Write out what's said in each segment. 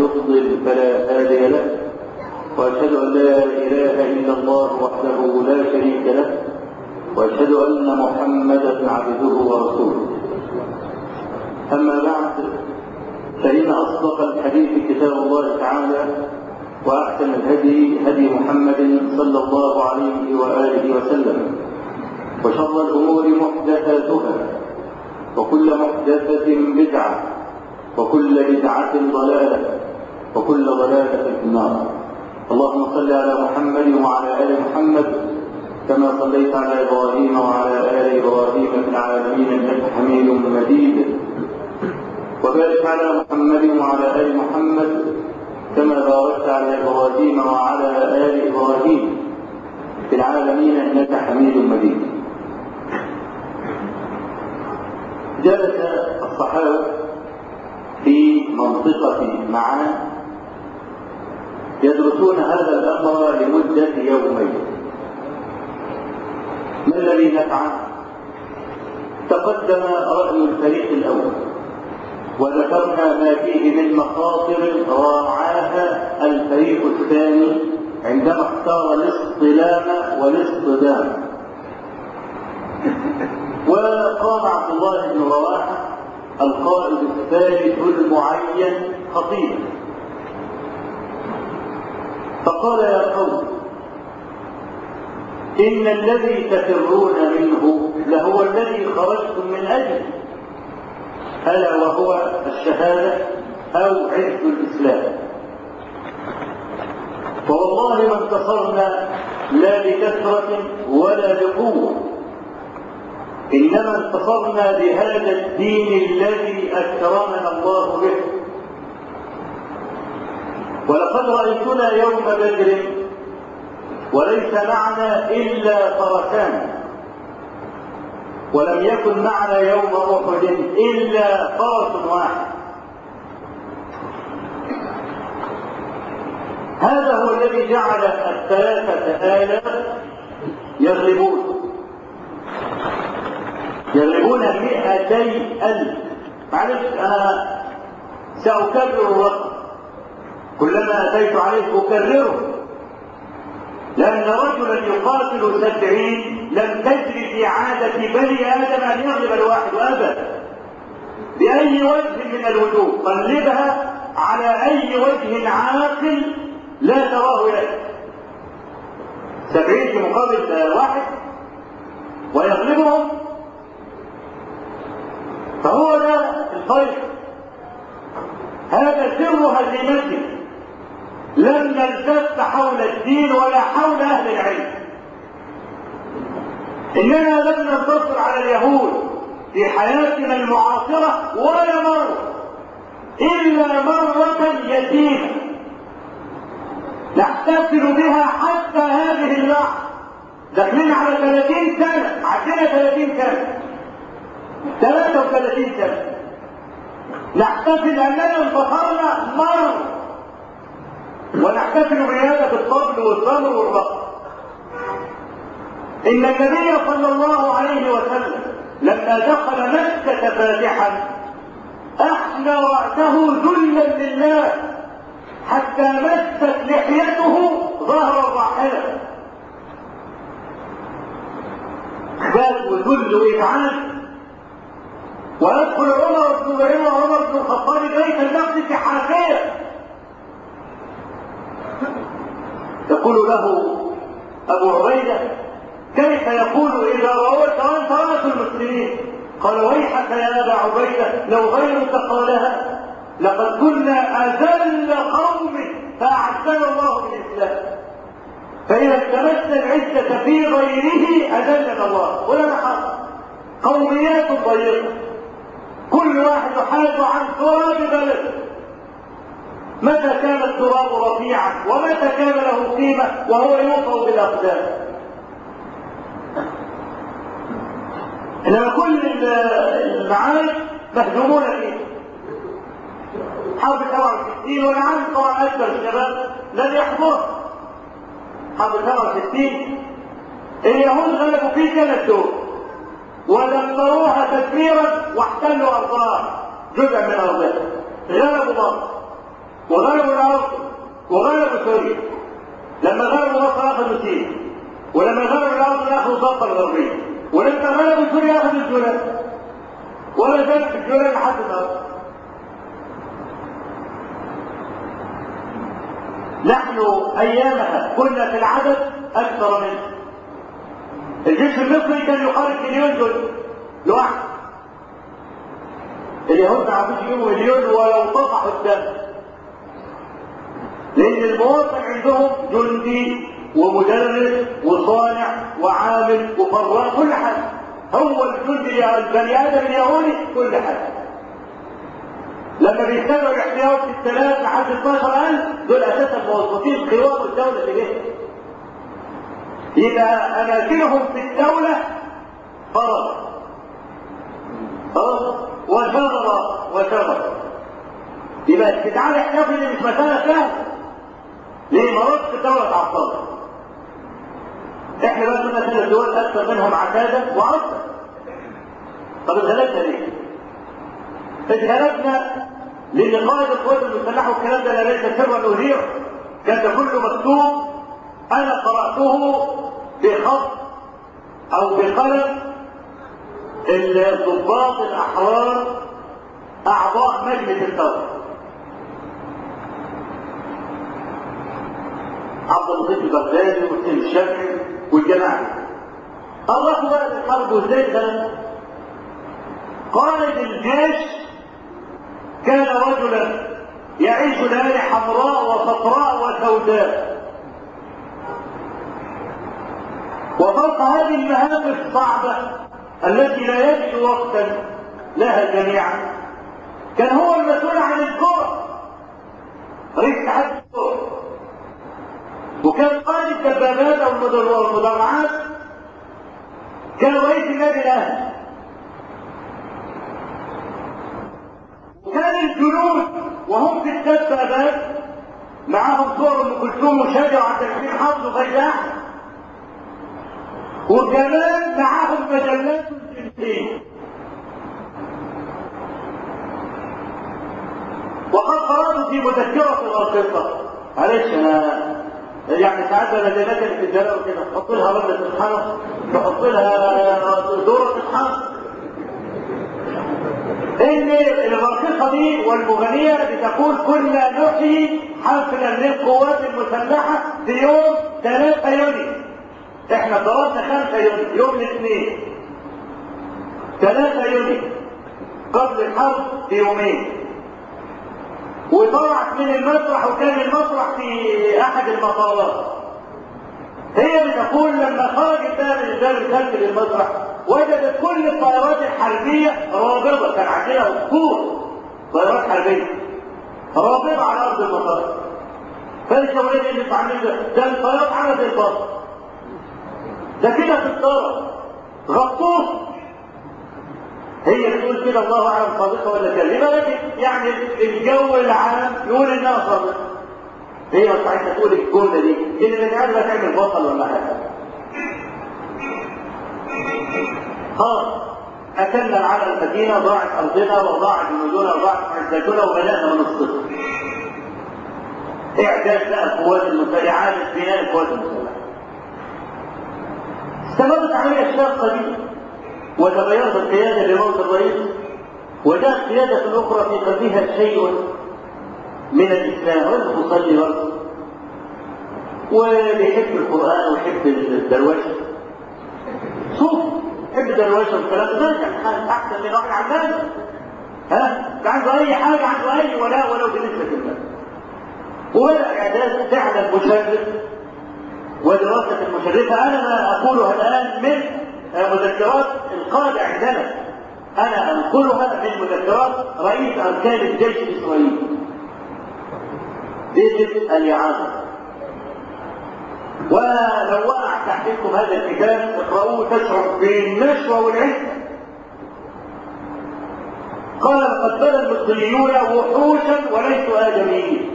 يضلل فلا هادي له وأشهد أن لا إله إلا الله وحده لا شريك له وأشهد أن محمدا عبده ورسوله. أما بعد فإن أصدق الحديث كتاب الله تعالى وأحسن الهدي هدي محمد صلى الله عليه وآله وسلم وشر الأمور محدثاتها وكل محدثة بدعة وكل بدعة ضلالة. وكل ضلالة في النار. اللهم صل على محمد وعلى آل محمد كما صليت على إبراهيم وعلى آل إبراهيم في العالمين إنك حميد مجيد. وبارك على محمد وعلى آل محمد كما باركت على إبراهيم وعلى آل إبراهيم في العالمين إنك حميد مجيد. جلس الصحابة في منطقة معان يدرسون هذا الأمر لمدة يومين. ما الذي نفعل؟ تقدم رأي الفريق الأول وذكرنا ما فيه من مخاطر راعاها الفريق الثاني عندما اختار الاصطلام والاصطدام وقام عبد الله بن رواحة القائد الثالث المعين خطيبا فقال يا قوم إن الذي تفرون منه لهو الذي خرجتم من أجله ألا وهو الشهادة أو عز الإسلام. فوالله ما انتصرنا لا بكثرة ولا بقوة إنما انتصرنا بهذا الدين الذي أكرمنا الله به. ولقد رأيتنا يوم بدر وليس معنا إلا فرسان. ولم يكن معنا يوم أحد إلا فرس واحد. هذا هو الذي جعل الثلاثة آلاف يغلبون. يغلبون مئتي ألف. معلش أنا سأكرر الرقم كلما أتيت عليه أكرره. لأن رجلا يقاتل سبعين لم تجري في عادة بني آدم أن يغلب الواحد أبدا. بأي وجه من الوجوه؟ قلبها على أي وجه عاقل لا تراه لك سبعين في مقابل واحد ويغلبهم. فهو ده الخير. هذا سر هزيمته لم نلتف حول الدين ولا حول أهل العلم. إننا لم ننتصر على اليهود في حياتنا المعاصرة ولا مرة إلا مرة يتيمة. نحتفل بها حتى هذه اللحظة. داخلين على 30 سنة عندنا 30 سنة. 33 سنة. نحتفل أننا انتصرنا مرة. ونحتفل بهذا بالطبل والتمر والرقص إن النبي صلى الله عليه وسلم لما دخل مكة فاتحا احنى رأسه ذلا لله حتى مست لحيته ظهر الراحله خبال وذل وإذعان ويدخل عمر بن عمر بن الخطاب بيت المقدس حافيا يقول له أبو عبيدة كيف يقول إذا رويت وانت راس المسلمين؟ قال ويحك يا أبا عبيدة لو غيرك قالها لقد كنا أذل قوم فاعزنا الله بالإسلام. فإذا التمسنا العزة في غيره أذلنا الله. ولا حق قوميات ضيقة. كل واحد يحاج عن تراب بلده. متى كان التراب رفيعا؟ ومتى كان له قيمة؟ وهو يوطأ بالأقدام. إنما كل المعارك مهزومون فيه. حرب 67 وأنا عارف طبعا أكثر الشباب لن يحضر حرب 67 اليهود غلبوا في ثلاث دول ودمروها تدميرا واحتلوا ارضها جزء من ارضها غلبوا مصر وغلبوا العراق وغلبوا سوريا لما غلبوا مصر اخذوا سينا ولما غلبوا العراق اخذوا الضفه الغربيه ولما غلبوا سوريا اخذوا الجولان ولا زالت الجولان لحد النهارده. نحن أيامها كنا في العدد أكثر منه الجيش المصري كان يقارب مليون جندي. لوحده. اليهود ما عرفوش يجيبوا مليون ولو طفحوا الدم. لأن المواطن عندهم جندي ومدرس وصانع وعامل وفراء كل حاجة هو الجندي البني آدم اليهودي كل حاجة لما بيستنوا الاحتياط في الثلاث لحد 12000 دول أساسا موظفين قوام الدولة اليه يبقى أماكنهم في الدولة فرض فرض وشغل وشغل يبقى استدعاء الاحتياطي مش مسألة سهلة. ليه مرات الدولة تعطلت إحنا بقى كنا ثلاث دول أكثر منهم عتادة وأكثر طب اتغلبنا ليه؟ اتغلبنا لأن قائد القوات المسلحة والكلام ده لا ليس سرا اذيع كان كله مكتوب أنا قرأته بخط أو بقلم الضباط الأحرار أعضاء مجلس الثوره عبد اللطيف البغدادي وحسين الشافعي والجماعة. قرروا بقى الحرب وازاي الكلام قائد الجيش كان رجلا يعيش ليالي حمراء وصفراء وسوداء. وفوق هذه المهام الصعبة التي لا يجد وقتا لها جميعا. كان هو المسؤول عن الكرة رئيس اتحاد الكرة وكان قائد الدبابات أو المدرعات كان رئيس النادي الاهلي وكان الجنود وهم في الدبابات معاهم صور أم كلثوم وشادي وعبد الحليم حافظ وفياح. وكمان معاهم مجلات الجنسيه وقد قرأت في مذكرة الأرقصة معلش أنا يعني ساعات زي مثلا في الجلاله كده تحط لها رده الحرف تحط لها دورة الحرف إن الراقصه دي والمغنية بتقول كنا نحيي حفلا للقوات المسلحة في يوم 3 يونيو إحنا درسنا 5 يونيو يوم الاثنين. 3 يونيو قبل الحرب بيومين. وطلعت من المسرح وكان المسرح في أحد المطارات هي بتقول لما خرجت بقى من الباب الخلفي للمسرح وجدت كل الطائرات الحربية رابضه كان عندنا اسطول طائرات حربية رابضه على أرض المطار. فانت ولاد اللي بتعمل ده ده الطيارات عامله زي الباص ده كده في الطرف غطوه هي بتقول كده الله أعلم صادقة ولا كاذبة لكن يعني الجو العام يقول إنها صادقة. هي ساعتها تقول الجملة دي إن مش عارفه تعمل بطل ولا حاجة خلاص اكلنا على المدينة ضاعت أرضنا وضاعت جنودنا وضاعت عزتنا وبدأنا من الصفر. اعداد بقى القوات المسلحة إعادة بناء القوات المسلحة. استمرت عملية الشاقه دي. وتغيرت القيادة لموت الرئيس وجاءت قيادة أخرى في قلبها شيء من الإسلام رجل تصلي برضه القرآن ويحب الدروشة صوف يحب الدروشة والكلام ده أحسن من واحد عمال ها؟ ده عنده أي حاجة عنده أي ولاء ولو بالنسبة لله. وبدأ إعداد فعلا مشرف. ودراسة المشرفة أنا ما أقولها الآن من مذكرات القادة عندنا أنا أنقلها من مذكرات رئيس أركان الجيش الإسرائيلي. باسم الإعادة. ولو وقع تحتكم هذا الكتاب اقرأوه تشعر بالنشوة والعزة. قال لقد بنى المصريون وحوشا وليسوا آدميين.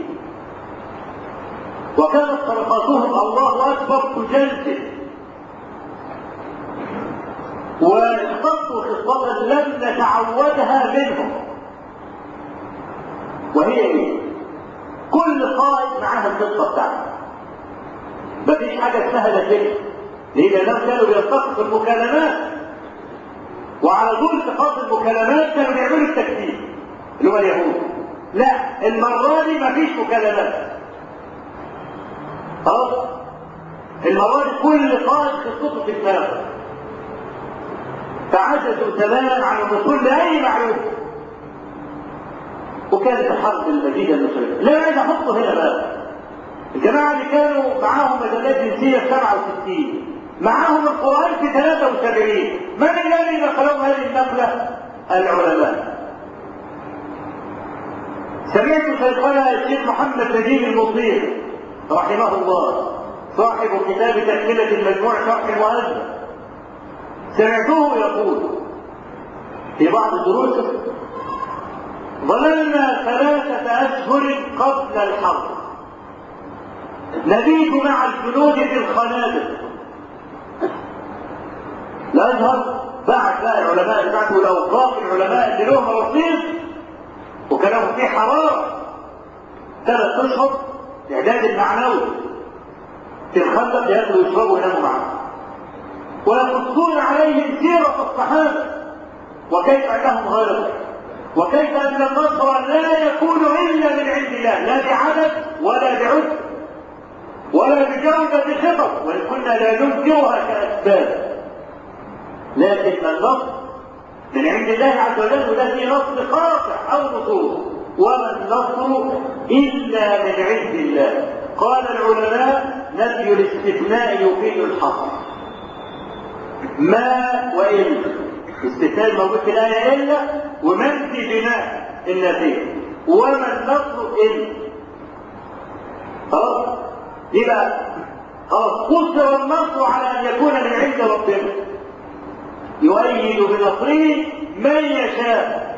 وكانت طرقاتهم الله أكبر واختصوا خصلة لم نتعودها منهم. وهي إيه؟ كل قائد معاها الخطة بتاعته. مفيش حاجة اسمها كده ليه لانهم كانوا بيلتقطوا المكالمات. وعلى طول التقاط المكالمات كانوا بيعملوا التكتيك. اللي هو اليهود. لا المرة دي مفيش مكالمات. خلاص؟ المرة دي كل قائد خطته في فعجزوا تماما عن الوصول لاي معلومه وكانت الحرب المجيدة المصرية لا عايز أحطه هنا بقى. الجماعة اللي كانوا معاهم مجلات جنسية في 67 معاهم القرآن في 73 من الذي نقلهم هذه النقلة؟ العلماء. سمعت شيخنا الشيخ محمد نجيب المطير رحمه الله صاحب كتاب تكملة المجموع شرح المؤذن سمعته يقول في بعض دروسه ظللنا ثلاثة أشهر قبل الحرب. نبيت مع الجنود في الخنادق الأزهر بعد بقى العلماء بتاعته الأوقاف العلماء اللي لهم رصيد وكانوا في حرارة ثلاث أشهر إعداد المعنوي في الخندق ياكلوا ويشربوا ويناموا معه ويقصون عليهم سيرة الصحابة. وكيف أنهم غيروا وكيف أن النصر لا يكون إلا من عند الله لا بعدد ولا بعد ولا بجودة خطط وإن كنا لا ننكرها كأسباب. لكن النصر من عند الله عز وجل في نصر قاطع أو نصوص. وما النصر إلا من عند الله. قال العلماء نفي الاستثناء يفيد الحصر. ما وإن. استثناء الموجود في الآية إلا ومن في بناء النفي وما النصر إلا خلاص؟ يبقى خلاص. قصر النصر على أن يكون من عند ربنا. يؤيد بنصره من يشاء.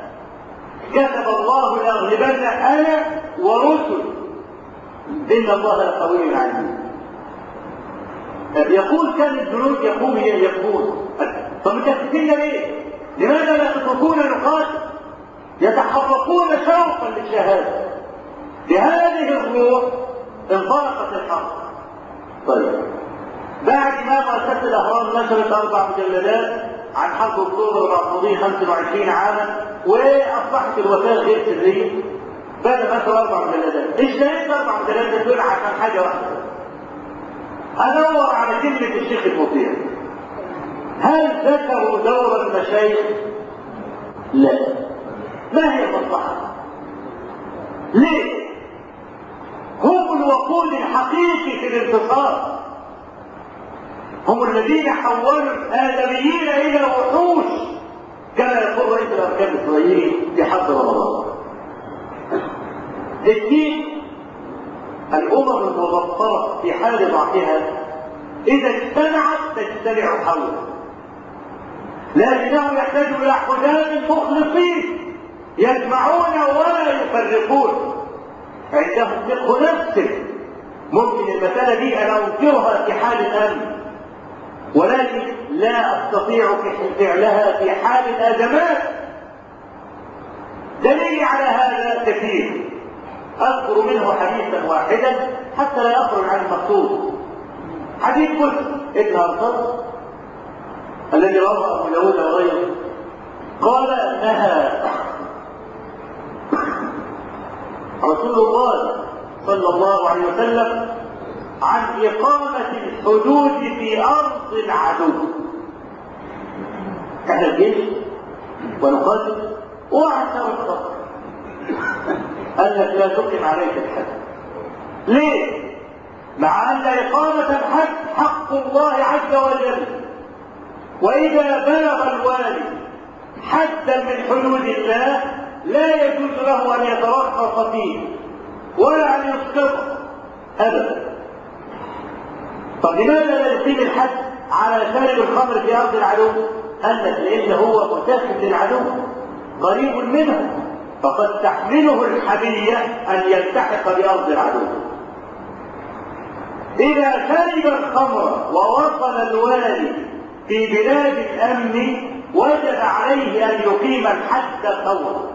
كتب الله لأغلبن أنا ورسل. إن الله لقوي عليم يقول كان الجنود يقوم يقول طب ليه؟ لماذا لا تتركون نقاتل؟ يتحركون شوقا للشهادة. بهذه الروح انطلقت الحرب. طيب بعد ما مؤسسه الأهرام نشرت أربع مجلدات عن حرب أكتوبر المقصودين 25 عاما وأصبحت الوفاه غير سرية. بعد ما أربع مجلدات. إيش لقيت أربع مجلدات؟ دول عشان حاجة واحدة. ادور كلمه الشيخ المطيع. هل ذكروا دور المشايخ؟ لا. ما هي المصلحة؟ ليه؟ هم الوقود الحقيقي في الانتصار. هم الذين حولوا الآدميين إلى وحوش كما يقول رئيس الأركان الإسرائيلي في حرب رمضان. الدين الأمم المبطرة في حال ضعفها إذا اجتمعت تجتمع حوله. لكنه يحتاج إلى حداد مخلصين يجمعون ولا يفرقون. عندهم فقه نفس. ممكن المسألة دي أنا أنكرها في حال الأمن. ولكن لا أستطيع فعلها في حال الأزمات. دليل على هذا كثير. أذكر منه حديثا واحدا حتى لا يخرج عن المقصود. حديث قلت ابن ارطغرل الذي رواه أبو داود وغيره قال نهى رسول الله صلى الله عليه وسلم عن إقامة الحدود في أرض العدو. إحنا الجيش ونقاتل وعشر الصبر. قال لك لا تقم عليك الحد. ليه؟ مع أن إقامة الحد حق الله عز وجل. وإذا بلغ الوالي حدا من حدود الله لا يجوز له أن يترخص فيه ولا أن يسقطه أبدا. طب لماذا لا يقيم الحد على شارب الخمر في أرض العدو؟ قال لك لأن هو متاخد للعدو قريب منه فقد تحمله الحمية أن يلتحق بأرض العدو. إذا شرب الخمر ووصل الوالي في بلاد الأمن وجب عليه أن يقيم الحد فورا.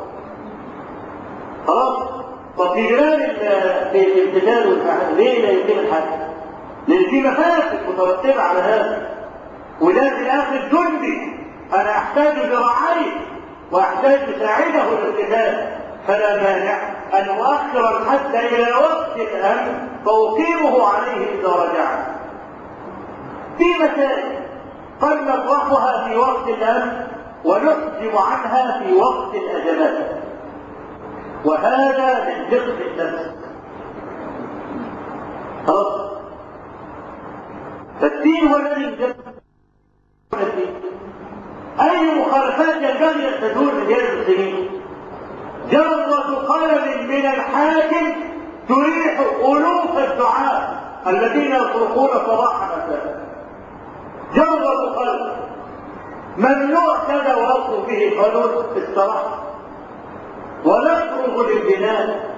خلاص؟ طب في بلاد الامتثال والفعل ليه لا يتم الحج؟ لأن في مفاسد مترتبة على هذا وده في الآخر جندي أنا أحتاج ذراعيه وأحتاج ساعده للقتال فلا مانع أن أؤخر الحد إلى وقت الأمن فاقيمه عليه اذا رجعت في مسائل قد نطرحها في وقت الامن ونحجم عنها في وقت الازمات وهذا من دقه النفس. خلاص؟ فالدين هو الذي يجب أي مخالفات ينبغي أن تدور رجال المسلمين. جرة قلم من الحاكم تريح الوف الدعاء الذين يصرخون صباحا مساء جرة قلم ممنوع كذا ويصل به قانون الصراحه ونفرغ للبناء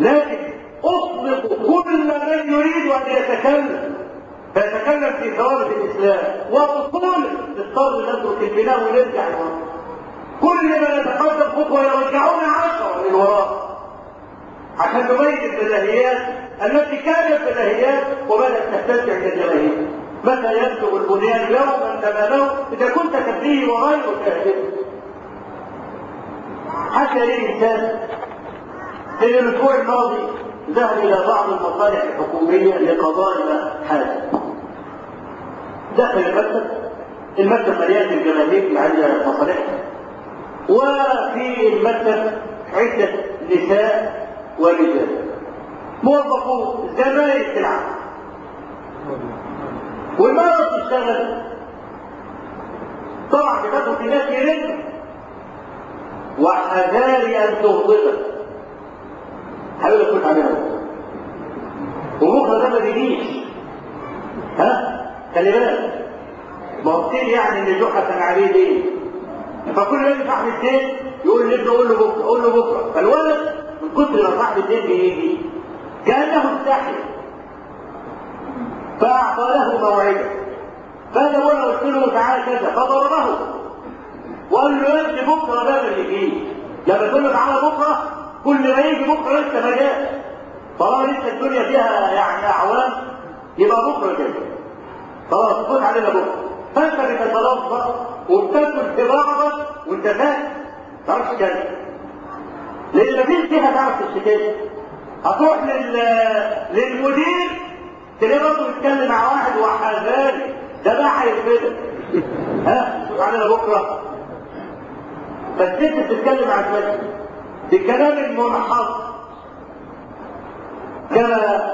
لكن أطلق كل من يريد أن يتكلم. فيتكلم في ثوابت الإسلام واصول اضطر نترك البناء ونرجع لورا كل ما يتقدم خطوة يرجعون عشرة للوراء عشان نبين البداهيات التي كانت بداهيات وبدات تستمتع بالجماهير. متى يبلغ البنيان يوما تمامه إذا كنت تبنيه وغير كاذب حكى لي إنسان في الأسبوع الماضي ذهب إلى بعض المصالح الحكومية لقضاء حاجة دخل المكتب المكتب مليان بالجماهير اللي عندها مصالحها. وفي المكتب عدة نساء ورجال زمايل في العمل والمرأة تشتغل. طبعا بتاخد في ناس يرن وحذاري أن تغضبك حاول اكون عليها وبكره ده ما بيجيش. ها؟ خلي بالك. ما هو كتير يعني اللي جحا كان عليه ليه فكل ما يجي صاحب الدين يقول لابنه قول له بكرة. قول له بكرة. فالولد من كتر ما صاحب بيجي كأنه استحي فاعطى له موعدا فانا وأنا قلت له تعالى كذا فضربه. وقال له ابني بكرة ده اللي يجي لما تقول له تعالى بكرة كل ما يجي بكرة لسه ما جاش طالما لسه الدنيا فيها يعني أعوام يبقى بكرة كده خلاص فوت علينا بكرة. فأنت بتتلظى وبتاكل في بعضك وانت فاهم ما تعرفش كده لأن مفيش فيها تعرف تشتكي هتروح لل... للمدير تلاقيه برضه بيتكلم مع واحد وحذاري. ده بقى هيفيدك ها؟ شوف علينا بكرة. فالست بتتكلم عن نفسها بكلام المنحط. كما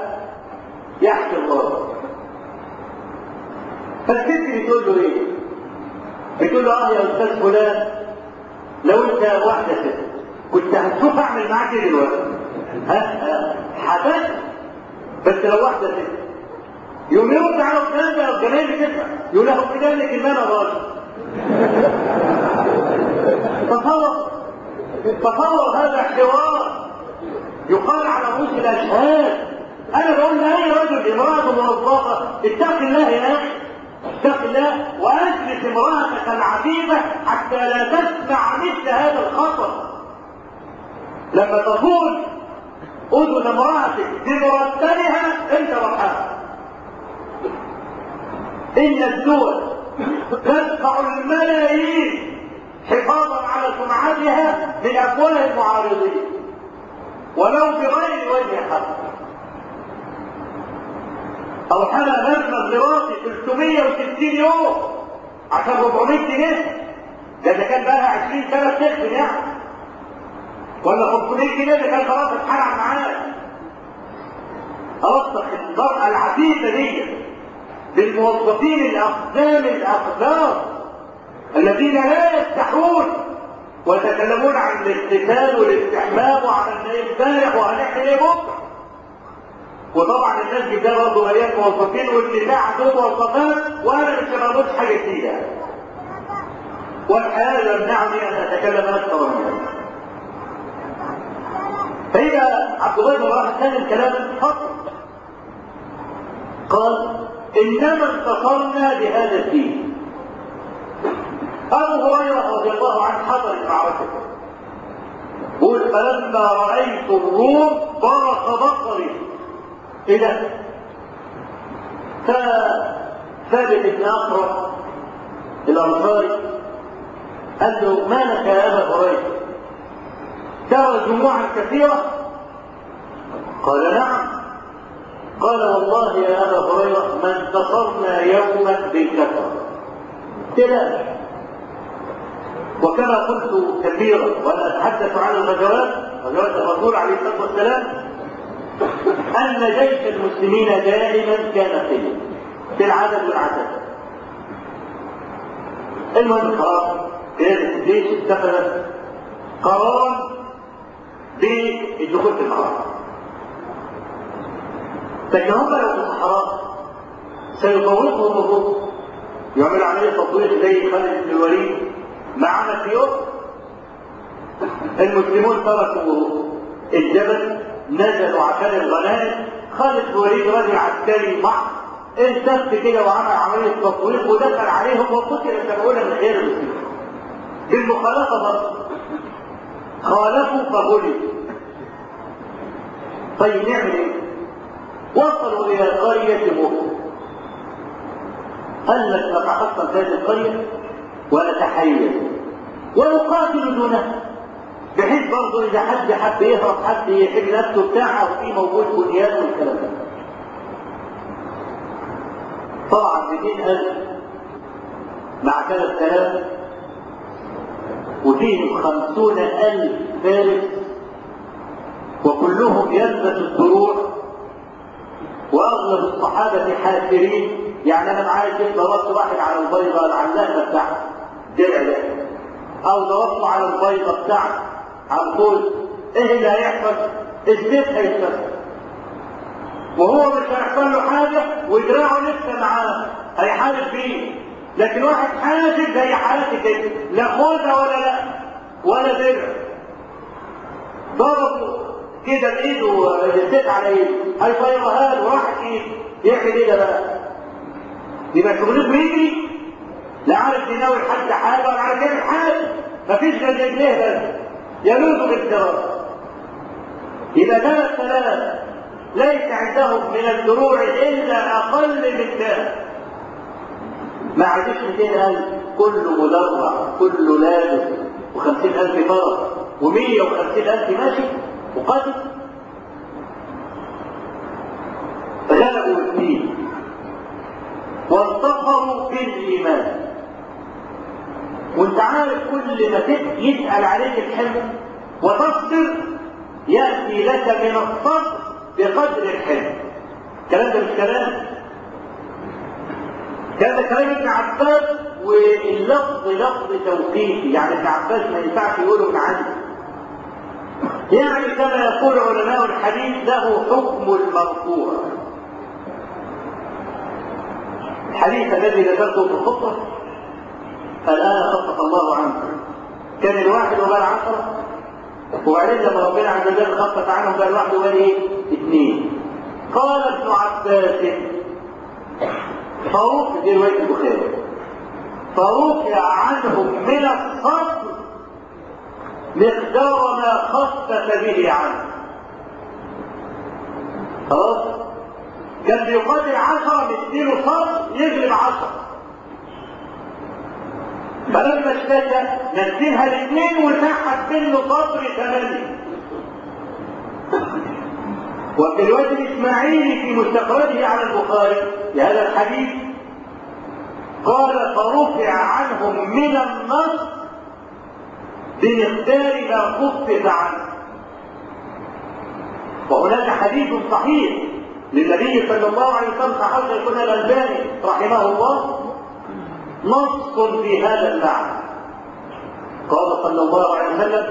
يحكي الله. فالست بتقول له إيه؟ بتقول له آه يا أستاذ فلان لو أنت واحدة ست كنت هتشوف أعمل معاك إيه دلوقتي؟ ها؟ حدث بس لو واحدة ست يوم يرد على فلان ده الجماهير كده يقول له بذلك ان أنا راجل. تصور تصور هذا حوار يقال على رؤوس الأشهاد. أنا بقول لاي رجل امرأة موظفه اتق الله يا أخي. اتق الله وأجلس امرأتك العفيفه حتى لا تسمع مثل هذا الخطر لما تقول أذن امراتك بمرتبها أنت رحمها إن الدول تدفع الملايين حفاظا على سمعتها من افواه المعارضين ولو بغير وجه حق. أو حمى مبلغ دراسي 360 يوم عشان 400 جنيه ده كان بقى 20 سنه بتخدم يعني ولا 500 جنيه ده كان خلاص اتحرق معاه اوسط المراه العفيفه دي للموظفين الأقدام الأقدار الذين لا يستحون ويتكلمون عن الاغتسال والاستحمام وعن امبارح وهنعمل إيه بكرة. وطبعا الناس دي برضه مليان موظفين والنساء عندهم موظفات وأنا مش بعملش حاجة جديدة. والحياة يمنعني ان أتكلم أكثر من هذا فإذا عبد الله بن راح كان الكلام فقط قال إنما انتصرنا بهذا الدين. أبو هريرة رضي الله عنه حضر المعركة قل فلما رأيت الروم برق بصري ده؟ فثابت بن أقرأ الأنصاري قال له ما لك يا أبا هريرة؟ ترى جموعا كثيرة قال نعم. قال والله يا أبا هريرة ما انتصرنا يوما بالكثرة. كده وكما قلت كثيرا وأنا أتحدث عن الغزوات غزوات الرسول عليه الصلاة والسلام أن جيش المسلمين دائما كان خير في العدد والعدد. المهم خلاص قيادة الجيش اتخذت قرار بالدخول في الحرم لكن هم لو في الصحراء سيطوقهم الروم يعمل عملية تطويق زي خالد بن الوليد. معنا في يوم المسلمون تركوا الجبل نزلوا عشان الغنائم. خالد بن الوليد راجل عسكري محض التف كده وعمل عملية تطويق ودخل عليهم وقتل سبعون من خير المسلمين. بالمخالفة برضه خالفوا فغلبوا. طيب نعمل إيه؟ وصلوا إلى قرية مؤمن قال لك نتحصن في هذه القرية ونتحيز ونقاتل دونه بحيث برضه إذا حد حب يهرب حد يحب نفسه بتاعه وفي موجود بنيان والكلام ده. طبعا 200000 مع 3000 وفيهم خمسون ألف فارس وكلهم يلبس الدروع وأغلب الصحابة حاسرين يعني أنا معايا كده ضربت واحد على البيضة العلامة بتاعته درع ده أو ضربته على البيضة بتاعته على طول إيه اللي هيحصل؟ السيف هيتكسر وهو مش هيحصل له حاجة ودراعه لسه معاه. هيحارب بيه. لكن واحد حاسب زي حالتي كده. لا خوذة ولا لا ولا درع. ضربه. كده بايده الست على ايده هيطيرها له راحت يعمل إيه ده بقى؟ يبقى شغلته يجري لا عارف يناول حد حاجة ولا عارف يعمل حاجة مفيش غير رجليه بس؟ يلوذ بالدراسه يبقى ثلاث ثلاث ليس عندهم من الدروع إلا أقل من ذلك. ما عندوش 200000 كله مدرع كله لابس و50000 فرس و150000 ماشي. وقتل غلبوا الدين. وانتصروا بالايمان وانت عارف كل ما يسأل عليك الحلم وتصبر يأتي لك من الصبر بقدر الحلم. الكلام ده مش كلام. كان كلام ابن عباس واللفظ لفظ توقيفي. يعني ابن عباس ما ينفعش يقوله من عنده. يعني كما يقول علماء الحديث له حكم المرفوع. الحديث الذي ذكرته في الخطبة الآن خفف الله عنه. كان الواحد وبال عشرة وبعدين لما ربنا عز وجل خفف عنهم بقى الواحد وبال إيه؟ اثنين. قال ابن عباس فروق دي رواية البخاري. فرفع عنهم من الصبر مقدار ما خفف به عنه. خلاص؟ كان بيقاتل عشرة مديله صبر يغلب عشرة. فلما اشتكى نزلها الاثنين وسحب منه صبر ثمانية. وفي الوجه الإسماعيلي في مستخرجه على البخاري لهذا الحديث قال فرفع عنهم من النصر بمقدار ما خفف عنه وهناك حديث صحيح للنبي صلى الله عليه وسلم صحيح يكون الألباني رحمه الله نص في هذا المعنى. قال صلى الله عليه وسلم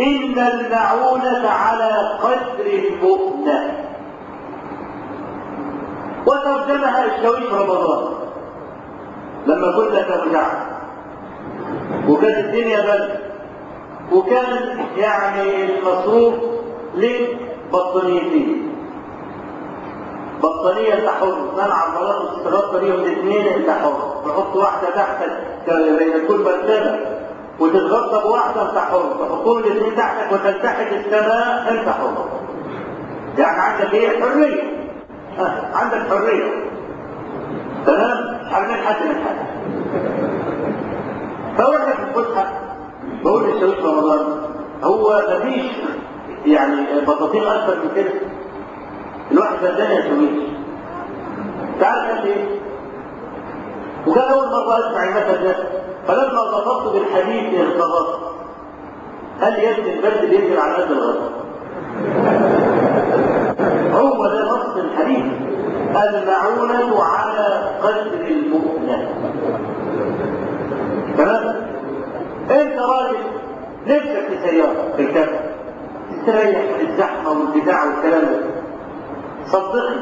إن المعونة على قدر المؤنة وترجمها الشويش رمضان. لما كنا كمجاعة وكانت الدنيا بلد. وكان يعني المصروف لبطانيتين بطانية انت حر منع المرات تغطى بيهم الاثنين انت حر نحط واحدة تحت زي تكون مرتبة وتتغطى بواحدة انت حر تحطهم الاثنين تحتك وتلتحق السماء انت حر. يعني عندك إيه؟ حرية. آه. عندك حرية. تمام؟ حرمين حد من حد فواحنا في الفسحه بقول في رمضان. هو مفيش يعني بطاطين أكثر من كده. الواحد بدنا يسويش تعال قال لي وكان أول مرة اسمع المثل ده فلما ضبطت بالحديث ارتبطت قال لي يا ابني البرد بينزل على قد الغرب. هو ده نص الحديث. المعونة على قدر المؤنة تمام انت راجل نفسك في سيارة في الكفر تستريح من الزحمة والبتاع والكلام ده صدقني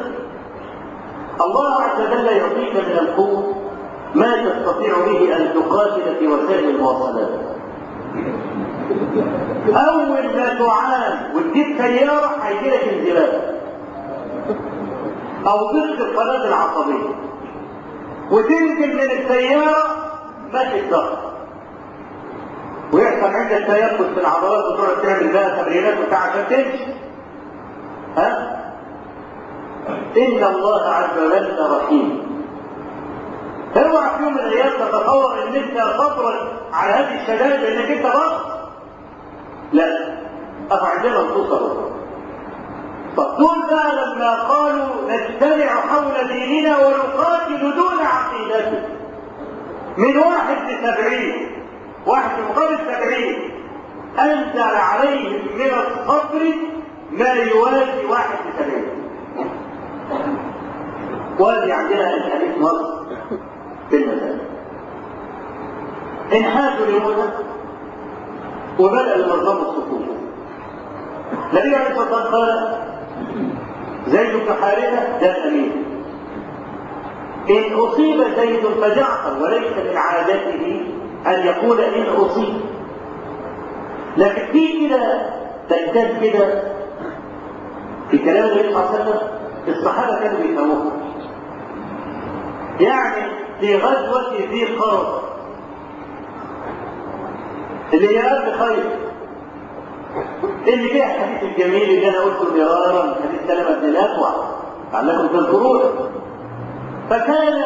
الله عز من القوة ما تستطيع به أن تقاتل في وسائل المواصلات. أول ما تعان وتجيب سيارة هيجي لك انزلاق. أو ضد القناة العصبية. وتنزل من السيارة ماشي الضغط ويحصل عندك تيبس في العضلات وتقعد تعمل بقى تمرينات وبتاع عشان تمشي. ها؟ إن الله عز وجل رحيم. اوعى في يوم من الأيام تتصور إن أنت صبرا على هذه الشدائد لأنك أنت بطل لا افعندنا نصوص طب دول بقى لما قالوا نجتمع حول ديننا ونقاتل دون عقيدته من واحد لسبعين واحد مقابل سبعين أنزل عليهم من الصبر ما يوازي واحد لسبعين وادي عندنا الحديث مصر المساجد انحازوا لمدة وبدأ المنظم الصفوف النبي عليه الصلاة والسلام قال زيد بن حارثة ده الأمين إن أصيب زيد فجعفر وليس من عادته أن يقول إن أصيب. لكن في كده تجتاز كده في كلام النبي صلى الله عليه وسلم الصحابة كانوا بيفهموها يعني في غزوة ذي قرن. اللي هي قبل خير. اللي فيها الحديث الجميل اللي أنا قلته مرارا حديث سلمة بن الأكوع. لعلكم تذكرونه فكان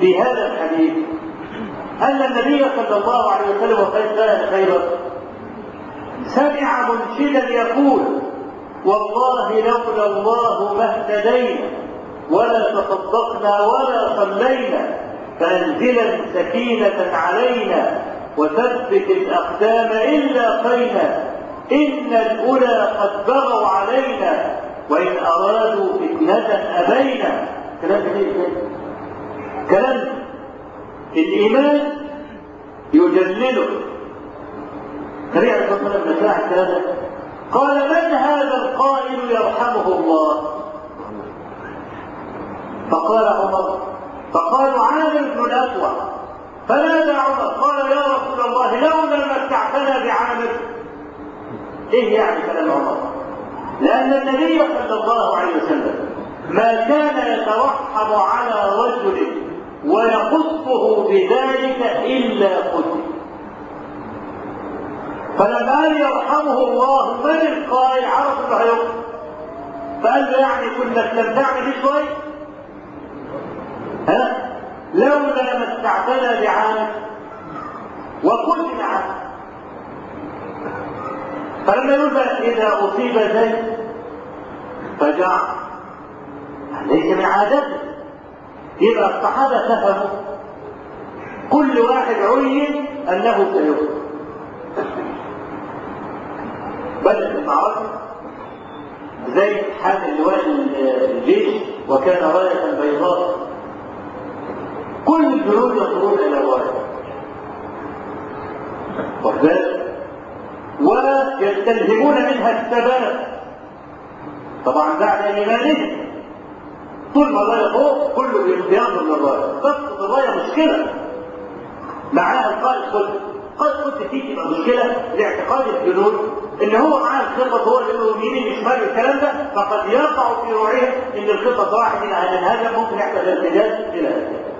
في هذا الحديث أن النبي صلى الله عليه وسلم وقد كان خيرا. سمع منشدا يقول والله لولا الله ما اهتدينا. ولا تصدقنا ولا صلينا فأنزلا سكينة علينا وثبت الأقدام إن لاقينا إن الأولى قد بغوا علينا وإن أرادوا فتنة أبينا. كلام جميل كلام. الإيمان يجلله النبي عليه الصلاة والسلام الكلام قال من هذا القائل يرحمه الله؟ فقال عمر فقالوا عامر بن الأكوع فنادى عمر قال يا رسول الله لولا متعتنا بعامر. إيه يعني كلام عمر؟ لأن النبي صلى الله عليه وسلم ما كان يترحم على رجل ويخصه بذلك إلا قتل. فلما يرحمه الله من القائل عرف انه هيقتل فقال له يعني كنا استمتعنا بيه شوية ها؟ لولا ما استعتنى بعامر وكل عنه فلما يقول إذا أصيب زيد فجع ليس من عادته. يبقى الصحابه فهموا كل واحد عين أنه سيقتل بدات المعركة زيد حامل لواء الجيش وكان راية بيضاء. كل الجنود ينظرون إلى الرايه وذلك ويستلهمون منها الثبات. طبعا بعد إيمانهم. طول ما الرايه فوق كله بينظر للرايه تسقط الراية مشكلة. معاها القائد خد قد كنت تيجي تبقى مشكلة لاعتقاد الجنود إن هو معاه الخطط هو اللي له يمين شمال الكلام ده فقد يقع في روعهم إن الخطط واحد إلى أن هذا ممكن يحصل ارتداد إلى هذا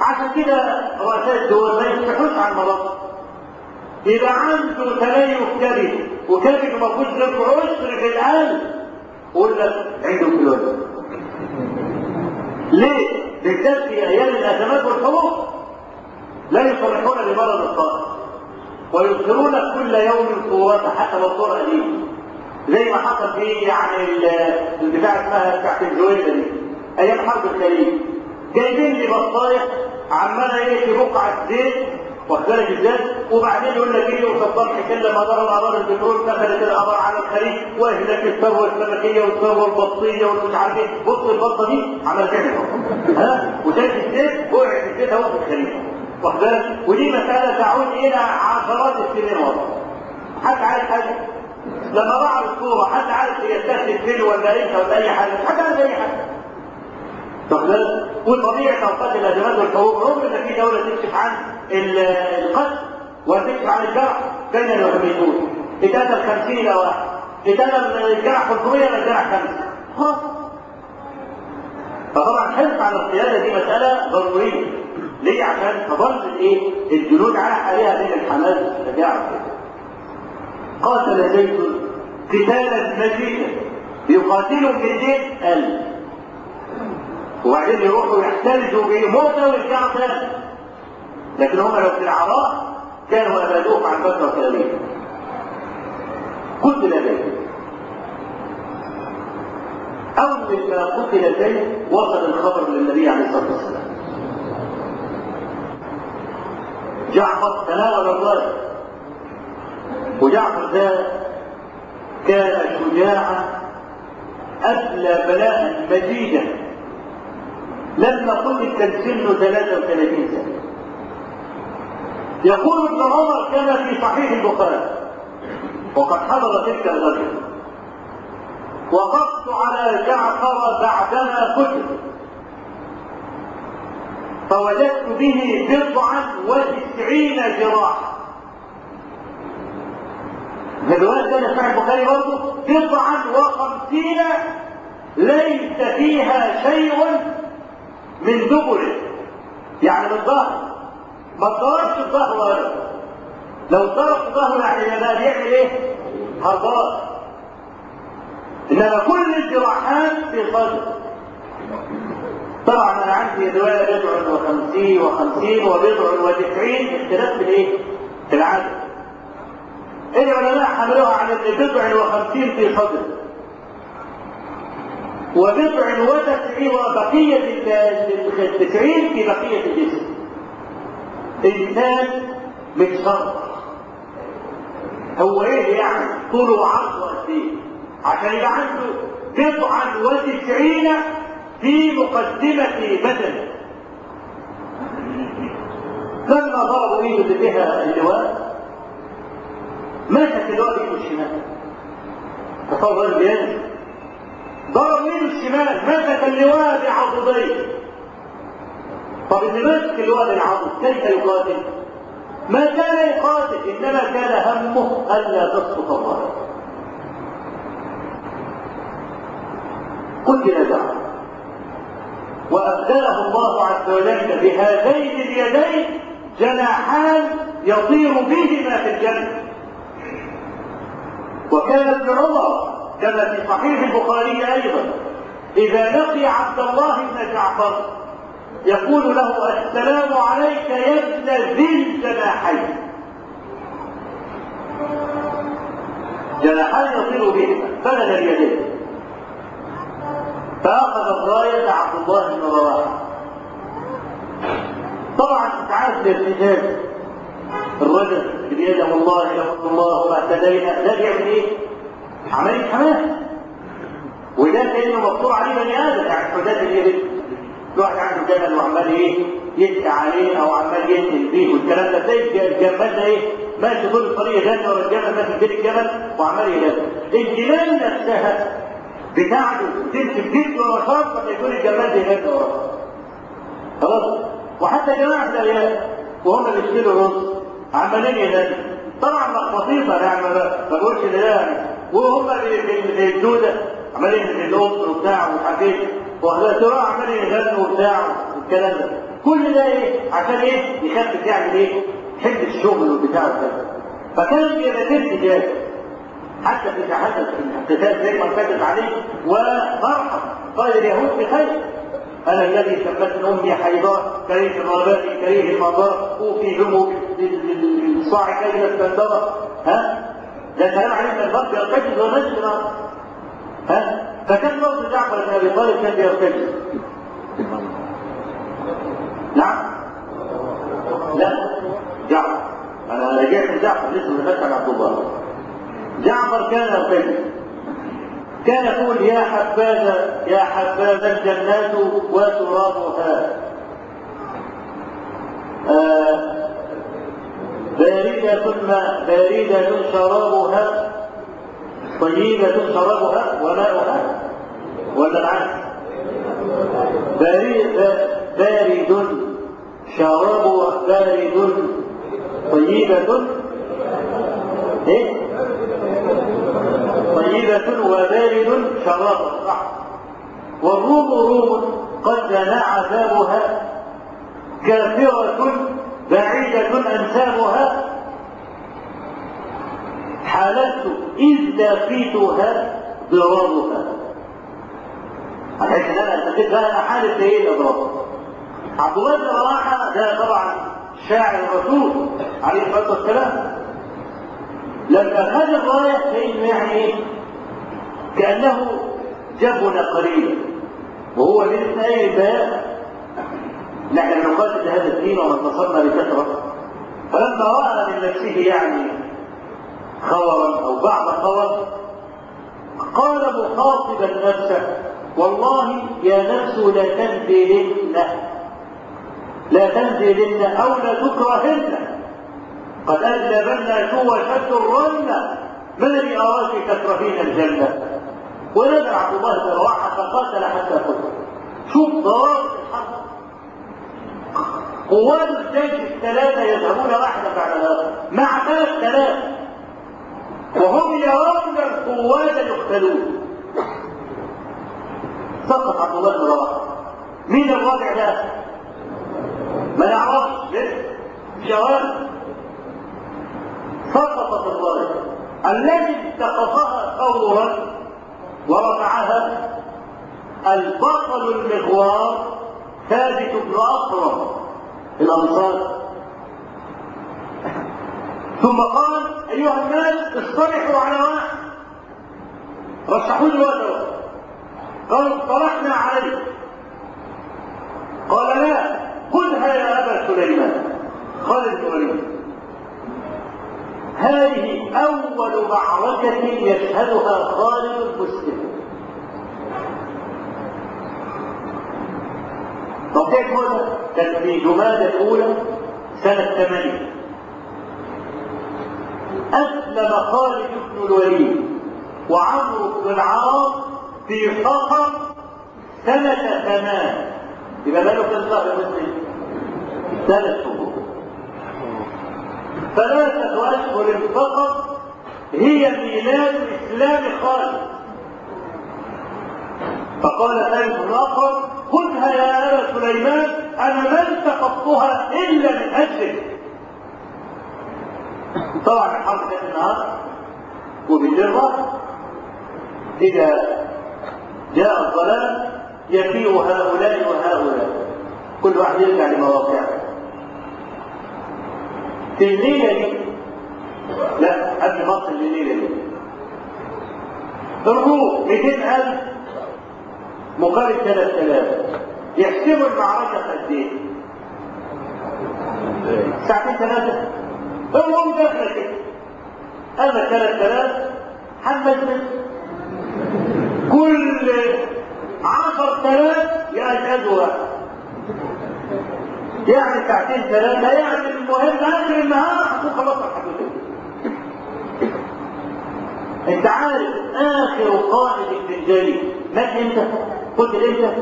عشان كده رؤساء الدول ما يفتحوش على المناطق. يبقى عنده تليف كبد وكبد ما فيهوش غير عشر في القلب يقول لك عنده فلوس. ليه؟ بالذات في أيام الأزمات والحروب. لا يصرحون بمرض الطارئ ويظهرون كل يوم صورته حتى لو صوره قديمه زي ما حصل في يعني البتاع اسمها بتاعت الجويزه دي. أيام حرب الخليج. جايبين لي بطايق عماله إيه بقعه زيت واخد بالك إزاي وبعدين يقول لك إيه وصبرت كل ما ضرب اعراض البترول دخلت الامر على الخليج واهلك الثروه السمكيه والثروه البطيه والمش عارف إيه. بص البطه دي عملت كده ها؟ وشايف الزيت وقعت الزيت أهو في الخليج. بالك ودي مسألة تعود إلى عشرات السنين ورا. حد عارف حاجة؟ لما بعض الصورة حد عارف هي تاخد فين ولا إيه؟ ولا أي حاجة؟ حد عارف أي حاجة؟ واخد وطبيعه اوقات الازمات والحروب رغم ان في دولة تكشف عن القتل وتكشف عن الجرح بين المهمشون اتقتل 50 إلى واحد. اتقتل الجرح 500 ولا الجرح 5 خلاص. فطبعا حرص على القياده دي مسألة ضرورية. ليه؟ عشان تظل الايه الجنود على حالها من الحماس والشجاعه قاتل زيد قتالا مجيدا. يقاتلوا بالليل ألف. وبعدين يروحوا يحتلجوا بموتى ويرجعوا تاني لكن هم لو في العراء كانوا ابادوه عن فترة كامله قتل زيد أول ما قتل زيد وصل الخبر للنبي عليه الصلاة والسلام. جعفر تناول الرايه وجعفر ده كان شجاعا أبلى بلاء مجيدا لما قتل كان سنه 33 سنة. يقول ابن عمر كما في صحيح البخاري وقد حضر تلك الغزوة وقفت على جعفر بعدما قتل فوجدت به بضعا وتسعين جراحا. الرواية ده صحيح البخاري برضه بضعا وخمسين ليس فيها شيء من دبره. يعني من ظهر ما ضربش الظهر ولا. لو ضرب ظهره يعني ده بيعمل إيه؟ هربان إنما كل الجراحات في صدر طبعا أنا عندي رواية بضع وخمسين وخمسين وبضع وتسعين اختلاف في الإيه؟ في العدد. العلماء حملوها على بضع وخمسين في صدر وبضع وتسعين وبقية التسعين في بقية الجسم. إنسان متشرف هو إيه يعني طوله وعرضه قد إيه عشان يبقى عنده بضعا وتسعين في مقدمة بدنه. لما ضربوا إيده فيها اللواء اللواء بايده الشمال تصور البيان ضرب ايده الشمال مسك اللواء بعضديه طب اللي ماسك اللواء بالعضد كيف يقاتل؟ ما كان يقاتل إنما كان همه ألا تسقط الرايه قتل جعفر. وأبدله الله عز وجل بهذين اليدين جناحان يطير بهما في الجنة. وكان ابن عمر كما في صحيح البخاري أيضا. إذا لقي عبد الله بن جعفر يقول له السلام عليك يا ابن ذي الجناحين جناحان يطير بهما. فلد اليدين. فأخذ الراية عبد الله بن رواحة. طبعا انت عارف الارتجاج الرجل بيده الله يحب الله وما اهتدينا. ده بيعمل إيه؟ عملية حماس. وده كأنه مقطوع عليه بني آدم يعني حداد الابل واحد عنده جمل وعمال إيه؟ يسعى عليه أو عمال ينزل بيه والكلام ده تلاقي الجمال ده إيه؟ ماشي طول الطريق جنة ورا الجمل ماشي بين الجمل وعمال يلف الجمال نفسها بتاعته تمسك جد ورا شرط يكون الجمال يلف وراه. خلاص؟ وحتى جماعة الأرياف وهم بيشتروا رز عمالين ينادوا طبعا لخبطيطة يعني ما بقولش ده يعني وهم بالجودة عمالين الأسر وبتاع إيه وهذا عمالين يغنوا وبتاع والكلام ده كل ده إيه عشان إيه يخفف يعني إيه حمل الشغل والبتاع وكذا فكان بيبقى ست جاهز حتى في تحدث في القتال زي ما ارتدت عليه ومرحب قال اليهود بخير أنا الذي ثبت امي حيضاء كريه الرباء كريه المضار اوفي همه بالصاع كيد السندره ها ده كلام عليه الفرق يرتكز ونجد ها؟ فكان برضه جعفر بن أبي طالب كان بيرتكز نعم. لا. جعفر. أنا رجعت جعفر لسه ما عن عبد الله. جعفر كان يرتكز كان يقول يا حبذا يا حبذا الجنات وترابها. آه. باردة ما باردة شرابها طيبة شرابها وماؤها. ولا العكس. بارد بارد شرابها بارد طيبة. إيه؟ طيبة وبارد شرابها. صح. والروم روم قد جنى عذابها كافرة بعيدة أنسابها. حالت إذ لاقيتها ضرارها عليك أنا بقى أنا حالة إيه الأضرار عبد الله بن رواحة ده طبعا شاعر الرسول عليه الصلاة والسلام. لما خد الراية كأنه يعني إيه؟ كأنه جبن قليلا. وهو لسه بيان نحن نقاتل هذا الدين وما انتصرنا لكثرة فلما رأى من نفسه يعني خورا أو بعض خور قال مخاطبا نفسه والله يا نفس لا تنزلن لا تنزلن أو لا تكرهن. قد أذنبن شو شد الرن ما الذي أراك تكرهين الجنة؟ ونزل عبد الله بن رواحة فقاتل حتى قتل شوف ضرر الحرب قوات الجيش الثلاثة يذهبون واحدة بعد الآخر. مع ثلاث ثلاث. وهم يرون القوات يقتلون. سقط عبد الله بن رواحه مين الرابع ده؟ ما نعرفش. لسه جواب. سقطت الرايه الذي التقطها فورا ورفعها البطل المغوار ثابت بن أكرم. الأنصار. ثم قال أيها الناس اصطلحوا على واحد رشحوا لي وجهه قالوا اصطلحنا عليه. قال لا خذها يا أبا سليمان. خالد بن هذه أول معركة يشهدها خالد المسلم. طب كيف هذا؟ كان في جمادى الأولى سنة ثمانية أسلم خالد بن الوليد وعمرو بن العاص في صفر سنة ثمان يبقى بقاله كم شهر مسلم؟ ثلاث شهور ثلاثة أشهر فقط هي ميلاد إسلام خالد فقال ثالث آخر خذها يا أبا سليمان أنا ما التقطتها إلا من أجلك طبعا الحرب النهار وبالليل راح إذا جاء الظلام يفيء هؤلاء وهؤلاء. كل واحد يرجع لمواقعه. في الليلة دي. لا قبل ما أصل الليلة دي الروم 200000 مقابل 3000 يحسبوا المعركة قد إيه؟ ساعتين ثلاثة. الروم داخلة كده. أما 3000 حمد. كل 10000 يأجزوا واحد. يعني ساعتين ثلاثة. يعني المهم آخر النهار هتكون الحدود أنت عارف آخر قائد الدجالي مات إمتى؟ قلت إمتى؟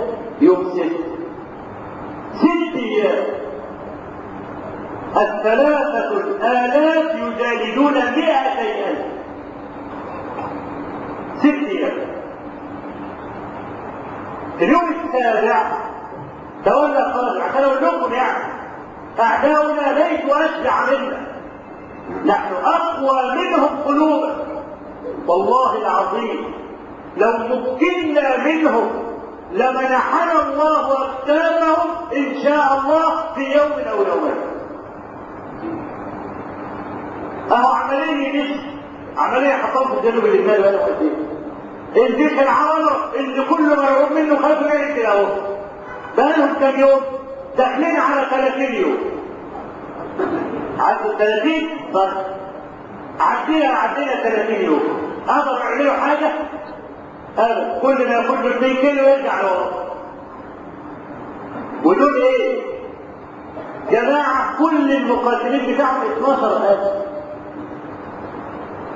يوم ست ست أيام. الثلاثة الآلاف يجالدون مئتي ألف. ست أيام. اليوم السابع. تولى قادر عشان أقول لكم يعني. أعداؤنا ليسوا اشجع منا. نحن أقوى منهم قلوبا والله العظيم لو مكنا منهم لمنحنا الله أقدامهم إن شاء الله في يوم أو يومين. أهو عملية نفس عملية حصلت في جنوب اللبنان بقى قد إيه الجيش العربي اللي كل يقوم منه خدوا إيه كده اهو بقى لهم كام يوم؟ داخلين على 30 يوم. عدوا 30 بس. عدينا عدينا 30 يوم. قدروا يعملوا حاجة؟ ابدا كل ما ياخد له 2 كيلو يرجع لورا ودول إيه؟ جماعة كل المقاتلين بتاعهم 12000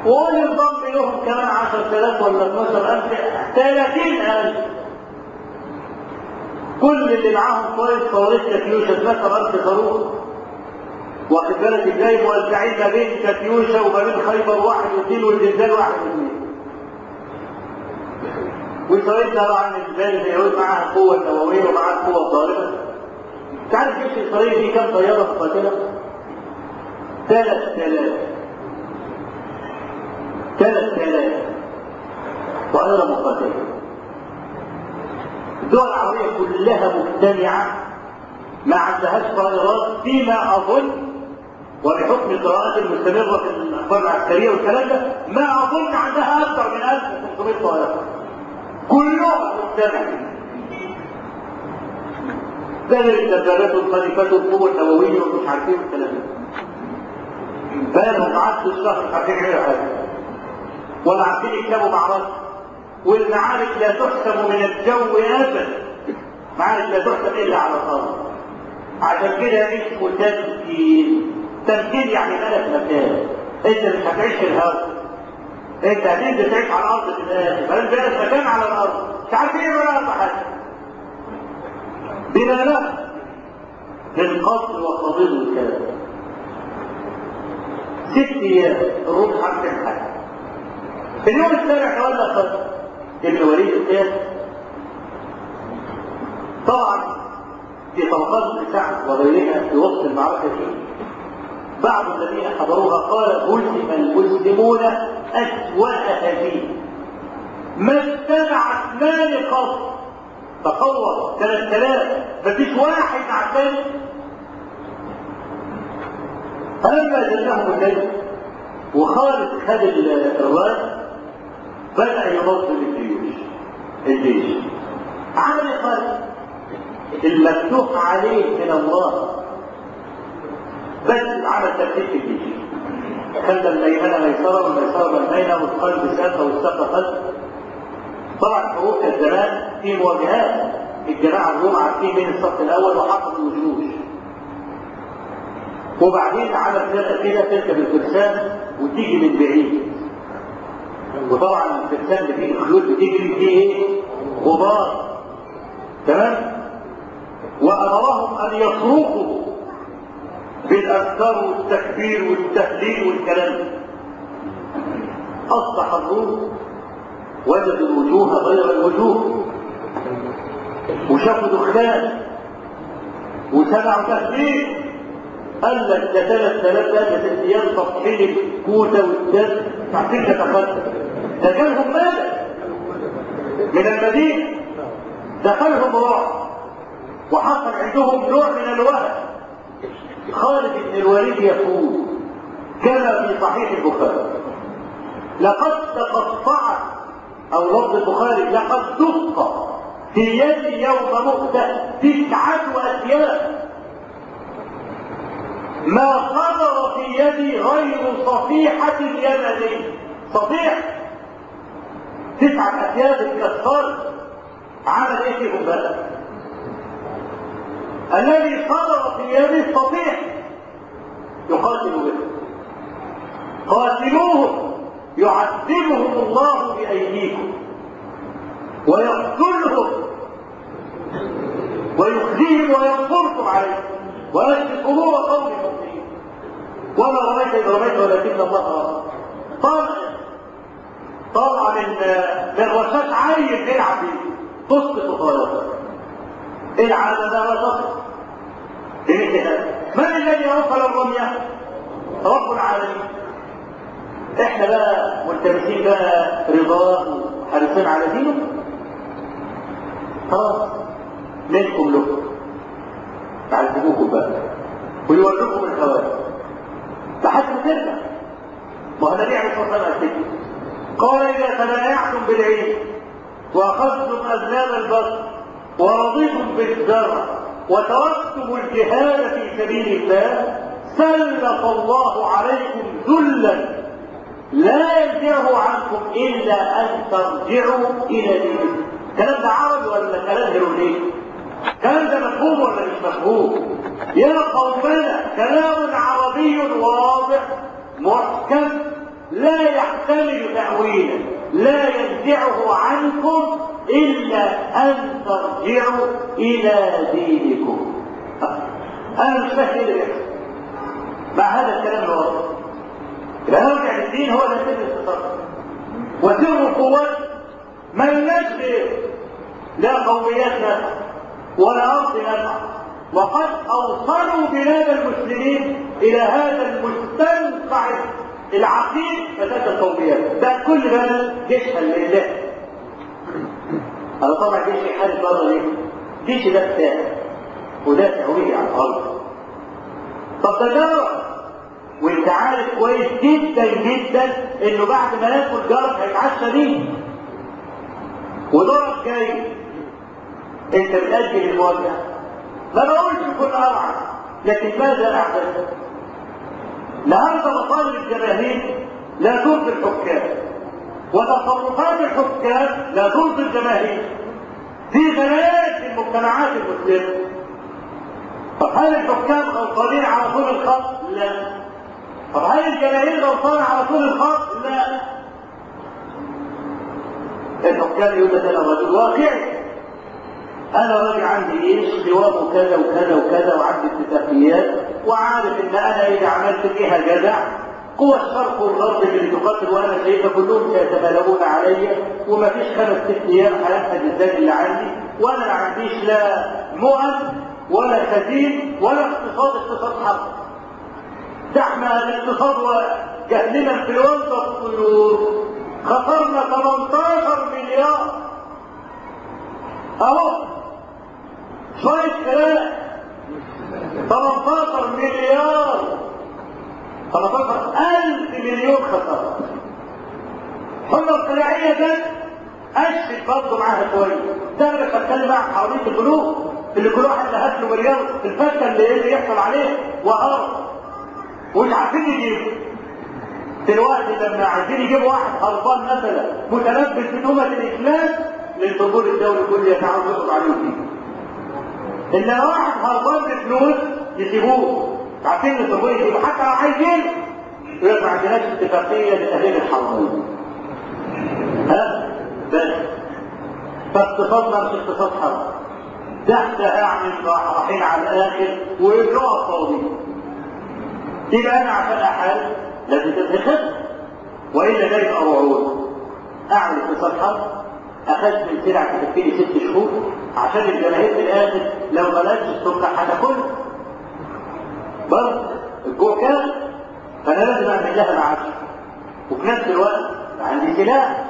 وقول انضم لهم كمان 10000 ولا 12000 30000 كل اللي معاهم كويس صواريخ كاتيوشا 13000 صاروخ. واخد بالك إزاي؟ موزعين ما بين كاتيوشا وما بين خيبر واحد واثنين والزلزال واحد واثنين واسرائيل طبعا الزلزال بيعود معاها القوه النوويه ومعاها القوه الضاربه تعرف جيش اسرائيل فيه كم طيارة مقاتلة؟ 3000 3000 طائره مقاتلة. الدول العربية كلها مجتمعة ما عندهاش طائرات فيما أظن وبحكم القراءات المستمرة في الاخبار العسكرية والكلام ده ما أظن عندها أكثر من 1500 طائرة. كلها مجتمعه بدل الدبابات والقذيفات والقوه النووية ومش عارفين الكلام ده بالهم عدوا الشهر مش عارفين يعملوا حاجة. ولا عارفين يكتبوا معركه والمعارك لا تحسب من الجو ابدا معارك لا تحسب إلا على الأرض عشان كده اسمه تمثيل تمثيل يعني ملك مكان. إنت مش هتعيش في انت هتنزل تعيش على الأرض الآخر. فانت بقى مكان على الأرض. مش عارفين إيه ولا حاجة بما له للقتل وقضيل الكلام ست أيام الروم حرف حاجة في اليوم السابع تولى قتل ابن وليد الثاني. طبعا في طبقات السعد وغيرها في وسط المعركة دي بعض الذين حضروها قال هزم المسلمون أسوأ هزيمه ما اجتمعت مال قط تصور 3000 مفيش واحد الثاني فلما جاءهم الليل وخالد خد الرأس. بدأ يبص للجيوش الجيش. عمل خالد المفتوح عليه من الله. بس عمل ترتيب في الجيش خلى ميسره والميسره ميمنه والقلب ساقه والساقه قلب طبعا حروب الزمان في مواجهات الجماعة الروم عارفين مين الصف الأول وحطوا الوجوش وبعدين عمل فرقه كده تركب الفرسان وتيجي من بعيد. وطبعا الفرسان اللي فيه الخيول بتجري فيه إيه؟ غبار. تمام؟ وأمرهم أن يصرخوا بالاذكار والتكبير والتهليل والكلام. أصبح الروم وجدوا الوجوه غير الوجوه. وشافوا دخان وسمعوا تهليل قال لك ده ثلاث ثلاث أيام تطحين الكوته والدم. تعطيك تتقدم ده ماذا؟ من المدينة. دخلهم رعب وحصل عندهم نوع من الوهن خالد بن الوليد يقول كما في صحيح البخاري لقد تقطعت أو لفظ البخاري لقد دق في يدي يوم مؤتة تسعة أثياب ما خطر في يدي غير صفيحة يمني صفيح؟ تسعة أثياب اتكسرت عمل إيه بقى؟ الذي في يدي صفيح يقاتل به قاتلوهم يعذبهم الله بأيديكم. ويقتلهم. ويخزيهم وينصركم عليهم. ويشفي قلوب قوم المؤمنين. وما رميت إذ رميت ولكن الله طالع. طالع من من رشاش عيل بيلعب بيه تسقط طائرته العادة لا تصل لمثل هذا من الذي أوصل الرمية؟ رب العالمين. إحنا بقى ملتمسين بقى رضاه وحريصين على دينه؟ خلاص منكم له تعذبوكم بقى. ويوريكم الخوارج لحد ما ترجع. ما هو النبي عليه الصلاة والسلام قال إذا تبايعتم بالعين وأخذتم أذناب البصر ورضيتم بالزرع وتركتم الجهاد في سبيل الله سلط الله عليكم ذلا. لا يرجعه عنكم إلا أن ترجعوا إلى دينكم. الكلام ده عربي ولا كلام هيروليك الكلام ده مفهوم ولا مش مفهوم؟ يا قومنا كلام عربي واضح محكم لا يحتمل تأويلا. لا ينزعه عنكم إلا أن ترجعوا إلى دينكم. أنا مش إيه مع هذا الكلام الواضح. يبقى نرجع للدين هو ده سر الاستقرار وسر قوات من نجد لا قوميات نفع ولا أرض نفع وقد أوصلوا بلاد المسلمين إلى هذا المستنقع العقيم فذات القوميات. ده كل بلد جيشها لله. أنا طبعا جيش حارب بره ليه؟ جيش ده بتاعي وده تهويه على الأرض. طب ده جرب وانت عارف كويس جدا جدا إنه بعد ما ياكل جرب هيتعشى بيه. ودورك جاي. أنت بتأجل المواجهة ما بقولش كل أرعى لكن ماذا أحدث؟ النهارده مطالب الجماهير لا ترضي الحكام. وتصرفات الحكام لا ترضي الجماهير في غلايات في المجتمعات المسلمة. طب هل الحكام غلطانين على طول الخط؟ لا. طب هل الجماهير غلطانة على طول الخط؟ لا. الحكام يقول لك أنا رجل واقعي. أنا راجل عندي إيش؟ جوابه كذا وكذا وكذا وعندي اتفاقيات وعارف إن أنا إذا عملت فيها جدع قوى الشرق والغرب اللي تقاتل وأنا شايفها كلهم سيتغلبون علي وما فيش خمس ست أيام هينفذ الزاد اللي عندي وأنا ما عنديش لا مؤن ولا خزين ولا اقتصاد اقتصاد حرب زحمه الاقتصاد وجهلنا في الوسط الطيور خسرنا 18 مليار. أهو. شوية كلام. 18 مليار. 18 ألف مليون خسارة. الحملة الطليعية ده أشفت برضه معاها كويس ده أنا بتكلم مع حوالين البنوك اللي كل واحد لهات له مليار الفتة اللي, اللي يحصل عليه وأرض. ومش عارفين يجيبوا. دلوقتي لما عايزين يجيبوا واحد هربان مثلا متلبس بتهمة الإسلام للدخول الدولي كله يتعاون يقضوا عليه. فيه إن واحد هربان بفلوس يسيبوه. عارفين ان الدخول يسيبوه حتى عايزين يقول ما عندناش اتفاقية لتأهيل الحرمين ها؟ بس. فاقتصادنا مش اقتصاد حرب. إحنا يعني رايحين على الآخر ويبلغوا فاضي يبقى أنا عشان احارب لازم تتخذ. وإلا ده يبقى وعود أعمل اقتصاد حرب. اخذت من سلع تكفيني ست شهور عشان الجماهير في الآخر لو بلاش السكر هتاكل برضه الجوع كان فأنا لازم أعمل لها معاش. وفي نفس الوقت عندي سلاح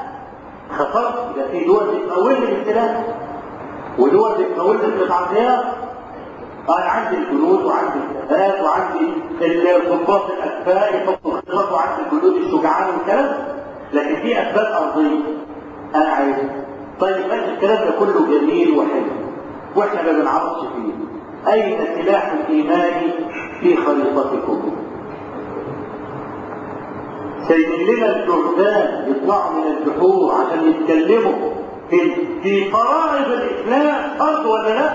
خسرت يبقى في دول بتمولني بالسلاح ودول بتمولني بالعطيات أنا عندي الجنود وعندي الكفاءات وعندي الضباط الأكفاء يحطوا خطط وعندي الجنود الشجعان والكلام. لكن في أسباب أرضية أنا عايزها. طيب ماشي الكلام ده كله جميل وحلو؟ وإحنا ما بنعرفش فيه. اين سلاح الإيمان في خريطتكم سايبين لنا الجهدان يطلعوا من البحور عشان يتكلموا في في فرائض الإسلام فرض ولا لا؟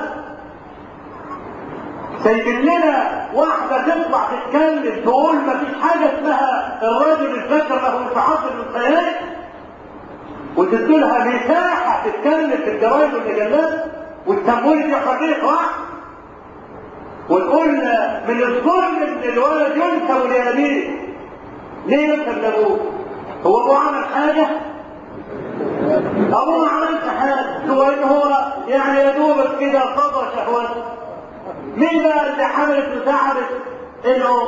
سايبين لنا واحدة تطلع تتكلم تقول ما فيش حاجة اسمها الراجل الذكر له انفعاص الخيال وتدولها مساحة تتكلم في الجرايد والمجلات والتمويل في حقيقة واحد ونقول من الظلم إن الولد ينسب لأبيه. ليه ينسب لأبوه؟ هو أبوه عمل حاجة؟ أبوه ما عملش حاجة. هو إن هو يعني يا دوبك كده قضى شهوته مين بقى اللي حملت وسعرت الام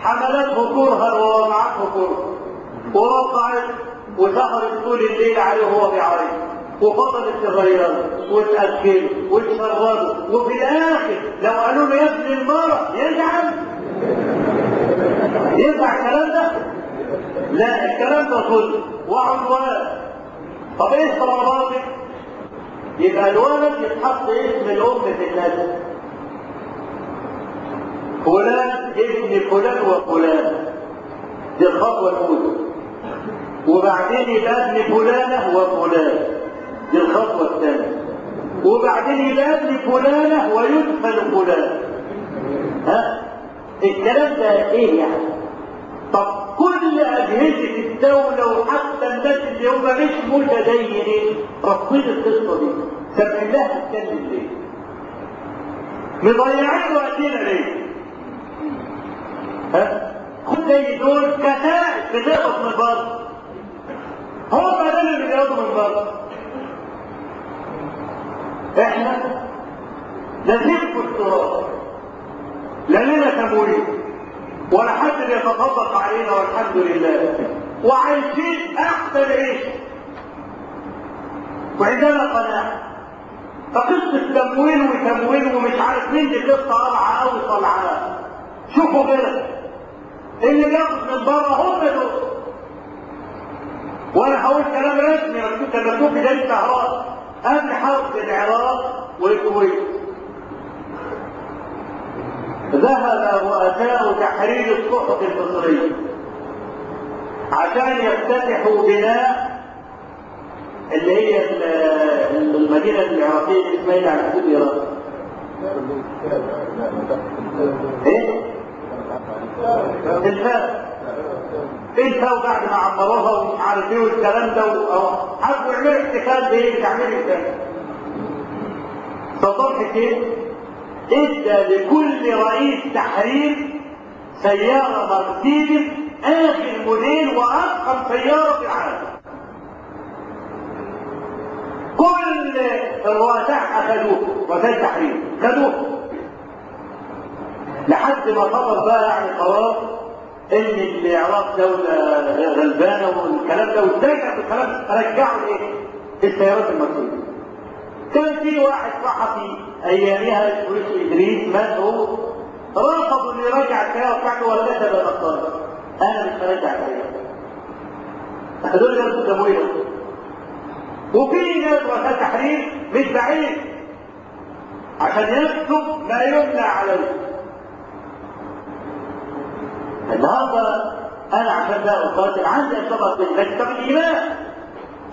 حملته كرها ووضعته كرها. ووقعت وسهرت طول الليل عليه وهو بيعيط وفضلت تغيره وتأكله وتشربه وفي الآخر لو قالوا له يا ابن المرة يزعل ينفع الكلام ده؟ لا الكلام ده ظلم وعدوان. طب إيه طلباتك؟ يبقى الولد يتحط اسم الأم في النسب فلان ابن فلان وفلان. دي الخطوة الأولى. وبعدين يبقى ابن فلانة وفلان. دي الخطوه الثانية وبعدين يبقى ابن فلانة ويدفن فلان ها؟ الكلام ده إيه يعني؟ طب كل أجهزة الدولة وحتى الناس اللي هم مش متدينين رافضين القصة دي. سامعين لها تتكلم ليه؟ مضيعين وقتنا ليه؟ ها؟ خد زي دول كتائب بتقبض من بره. هم دول اللي بيقبضوا من بره. إحنا لازم التراب لا لنا تمويل. ولا حد بيتصدق علينا والحمد لله. وعايشين أحسن عيش. وعندنا قناعة. فقصة تمويل وتمويل ومش عارف مين دي قصه قرعه قوي طلعانه شوفوا كده. اللي بياخد من بره هم دول. وأنا هقول كلام رسمي مكتوب كان مكتوب في جريدة حرب العراق والكويت ذهب رؤساء تحرير الصحف المصرية عشان يفتتحوا بناء اللي هي المدينة العراقية اللي اسمها على حدود ايران؟ إيه؟ الفاء الفاء بعد ما عمروها ومش عارف إيه والكلام ده حبوا يعملوا احتفال بايه؟ تعمير الفاء صدام حسين ادى لكل رئيس تحرير سيارة مرسيدس آخر موديل وأضخم سيارة في العالم. كل الرؤساء أخذوه رؤساء التحرير خدوه لحد ما صدر بقى يعني قرار إن العراق دولة غلبانة والكلام ده واتجه بالكلام رجعوا الايه؟ السيارات المرسيدس. كان في واحد صحفي ايامها اسمه إدريس مات هو. رفض إنه يراجع السيارة بتاعته ولا كتب الاخطار أنا مش هراجع السيارة. هدول جابوا تمويل وفي ناس رؤساء تحرير مش بعيد. عشان يكتب ما يمنع عليه. النهارده أنا عشان ده اقاتل عندي لكن طب الإيمان؟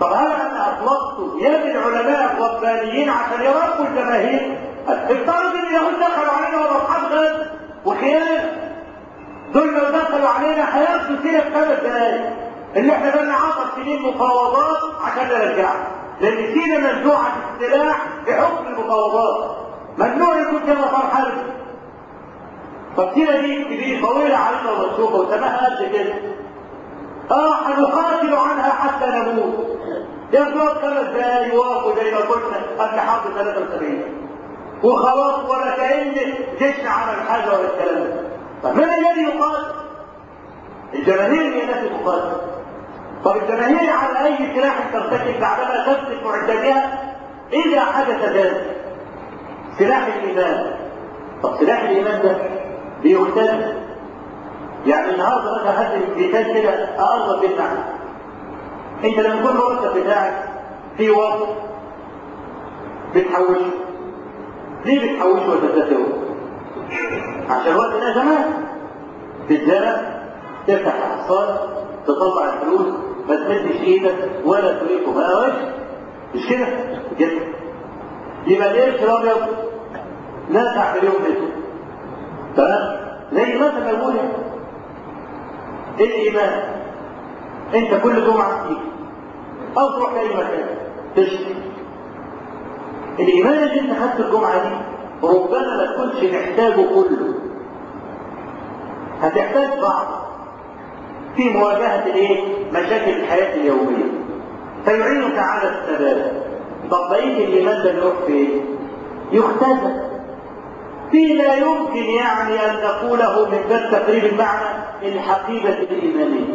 طب هل أنا أطلقت يد العلماء الربانيين عشان يربوا الجماهير؟ افترض ان اليهود دخلوا علينا واصحاب غد وخيانه دول لو دخلوا علينا هياخدوا سيرة في دقايق اللي إحنا بقى 10 سنين مفاوضات عشان نرجعها لأن سينا منزوعه السلاح بحكم المفاوضات. ممنوع يكون مسار حربي فالسيره دي كبيره طويله علينا ومنسوخه وسماها قد كده آه هنقاتل عنها حتى نموت. يفضل خمس دقايق يوقفوا زي ما قلنا قبل حرب 73 وخلاص ولا كأن جيشنا عمل حاجة ولا الكلام ده. طب من الذي يقاتل؟ الجماهير هي التي تقاتل طب الجماهير على أي سلاح ترتكب بعدما تمسك معدتها إذا حدث ذلك. سلاح الإيمان. طب سلاح الإيمان ده بيختلف يعني النهارده مثلا هات مثال كده اقرب بالمعنى أنت لما يكون المرتب بتاعك في وقت بتحوشه ليه بتحوشه وتدخره؟ عشان وقت الازمات بالزرع تفتح احصان تطلع الفلوس ما تمدش إيدك ولا تريقه ما وش مش كده؟ كده يبقى القرش الابيض نافع في اليوم ده تمام؟ زي مثلا أقول الإيمان؟ أنت كل جمعة تيجي. أو تروح اي مكان. تشتري الإيمان اللي أنت خدت الجمعة دي ربما ما تكونش محتاجه كله. هتحتاج بعض. في مواجهة الإيه؟ مشاكل الحياة اليومية. فيعينك على الثبات. طب بقية الإيمان ده يروح فين؟ يختزل في لا يمكن يعني أن نقوله من باب تقريب المعنى الحقيبه الايمانيه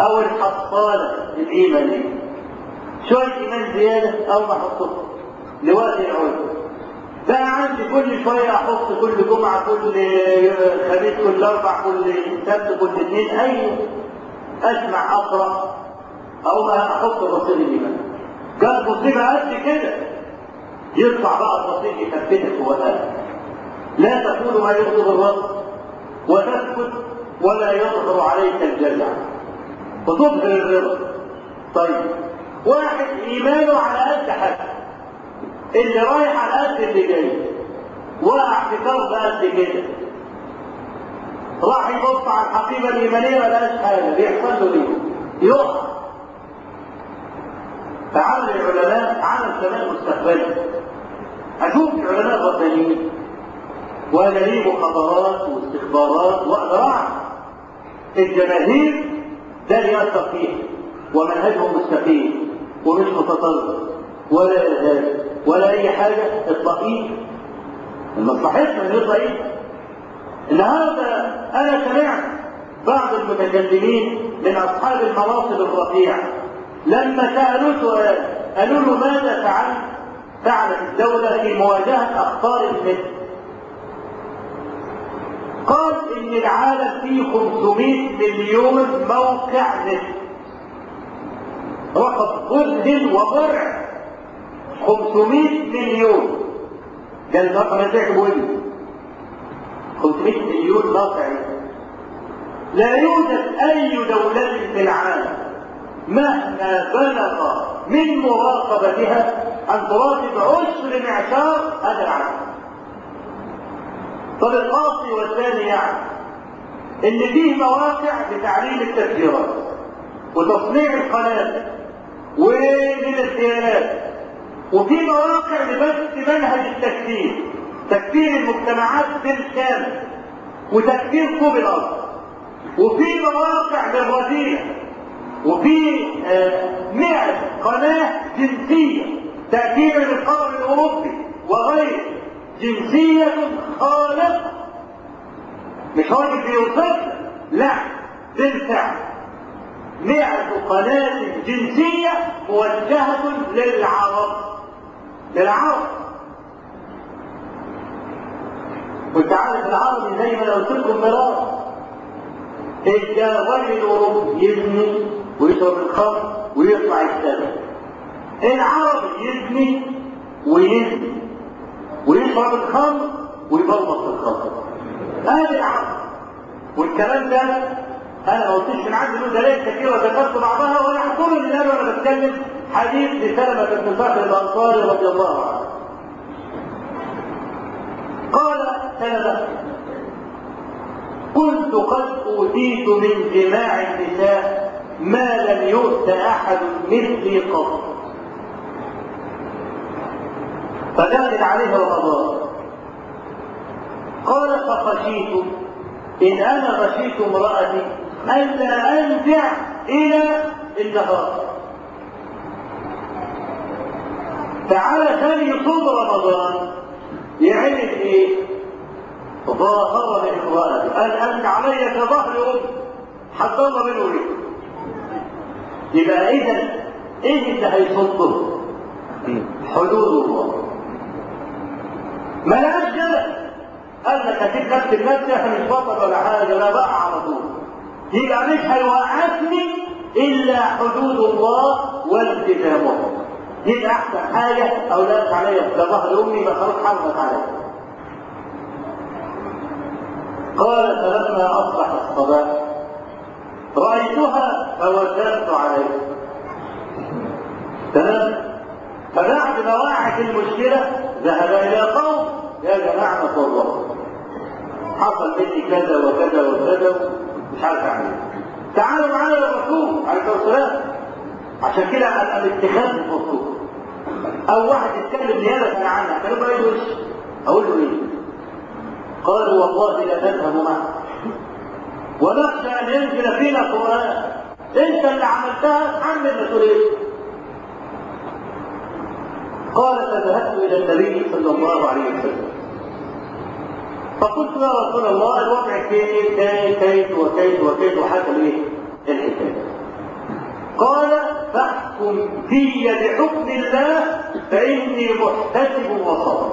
أو الحصالة الايمانيه شوية إيمان زيادة أو نحطه لوقت العود. بقى عندي كل شوية أحط كل جمعة كل خميس كل أربع كل سبت كل اثنين. أي اسمع أقرأ أو أحط رصيد الإيمان. قال مصيبه قد كده. يطلع بقى الرصيد يثبتك هو لا تقول ما يغضب الرب وتسكت ولا يظهر عليك الجزع. وتظهر الرضا. طيب واحد إيمانه على قد حاجة اللي رايح على قد اللي جاي وقع في كرب قد كده راح يبص على الحقيبة الإيمانية ما لقاش حاجة بيحصل له إيه؟ يقع. فعمل العلماء عمل كمان مستقبلي. أشوف العلماء الربانيين. لي مخابرات واستخبارات واقدر اعرف الجماهير ده ياثر فيها ومنهجهم مستقيم ومش متطرف ولا ارهاب ولا أي حاجة الضئيل مصلحتنا إن الضئيل النهارده أنا سمعت بعض المتكلمين من أصحاب المناصب الرفيعة. لما سألوه سؤال قالوا له ماذا فعلت فعلت الدولة في مواجهه أخطار المثل قال إن العالم فيه 500 مليون موقع نت. رقم مذهل ومرعب 500 مليون. ده الرقم اللي تعجبه 500 مليون موقع لا يوجد أي دولة في العالم مهما بلغ من مراقبتها ان تراقب عشر معشار هذا العالم. طب القاصي والثاني يعني إن فيه مواقع لتعليم التفجيرات وتصنيع القنابل ومن الديانات وفي مواقع لبث منهج التكفير تكفير المجتمعات بالكامل وتكفير طوب الأرض وفي مواقع للرذيله وفي مئة قناة جنسية تأثير للقمر الأوروبي وغيره جنسية خالقة مش راجل بيوصفها لا بالفعل مئة قناة جنسية موجهة للعرب للعرب. وانت عارف العربي زي ما أنا قلت لكم مرار الراجل الاوروبي يبني ويشرب الخمر ويطلع يشتغل العربي يبني ويزني. ويشرب الخمر ويبلط الخمر. هذا العرب والكلام ده أنا ما قلتش من عندي له دلائل كثيرة وذكرت بعضها ولا احضر الان وأنا بتكلم حديث لسلمة بن فخر الأنصاري رضي الله عنه. قال سلمة كنت قد أوتيت من جماع النساء ما لم يؤت أحد مثلي قط. فدخل عليه رمضان قال فخشيت. إن أنا غشيت امرأتي الا انزع إلى النهار تعالى ثاني صوم رمضان. يعمل إيه ظاهر من امرأتي قال أنت علي كظهر ام حضر منه إيه يبقى اذا إيه اللي هيصده حدود الله. ما لهاش جبل قال لك هتجيب نفس مش بطل ولا حاجة لا بقى على طول. يبقى مش هيوقفني إلا حدود الله والتزامه. يبقى أحسن حاجة أولادك عليا. ده ظهر أمي ما خلاص حرمت عليا. قال فلما أصبح الصباح رأيتها فوجدت عليها تمام؟ فبعد ما وقعت المشكلة ذهب إلى قوم يا جماعة الله. حصل مني كذا وكذا وكذا مش عارف أعمل إيه. تعالوا معانا للرسول عليه الصلاة. والسلام عشان كده الاتخاذ الرسول أو واحد يتكلم نيابه عنها كانوا بقى وش أقول له إيه؟ قالوا والله لا نذهب معك ونخشى أن ينزل فينا قرآن. أنت اللي عملتها تحمل مسؤوليه قال فذهبت إلى النبي صلى الله عليه وسلم. فقلت يا رسول الله الوضع كيف؟ كيف؟ كيف؟ وكيف؟ وكيف؟ وحتى إيه؟ قال فاحكم في بحكم الله فإني محتسب وصبر.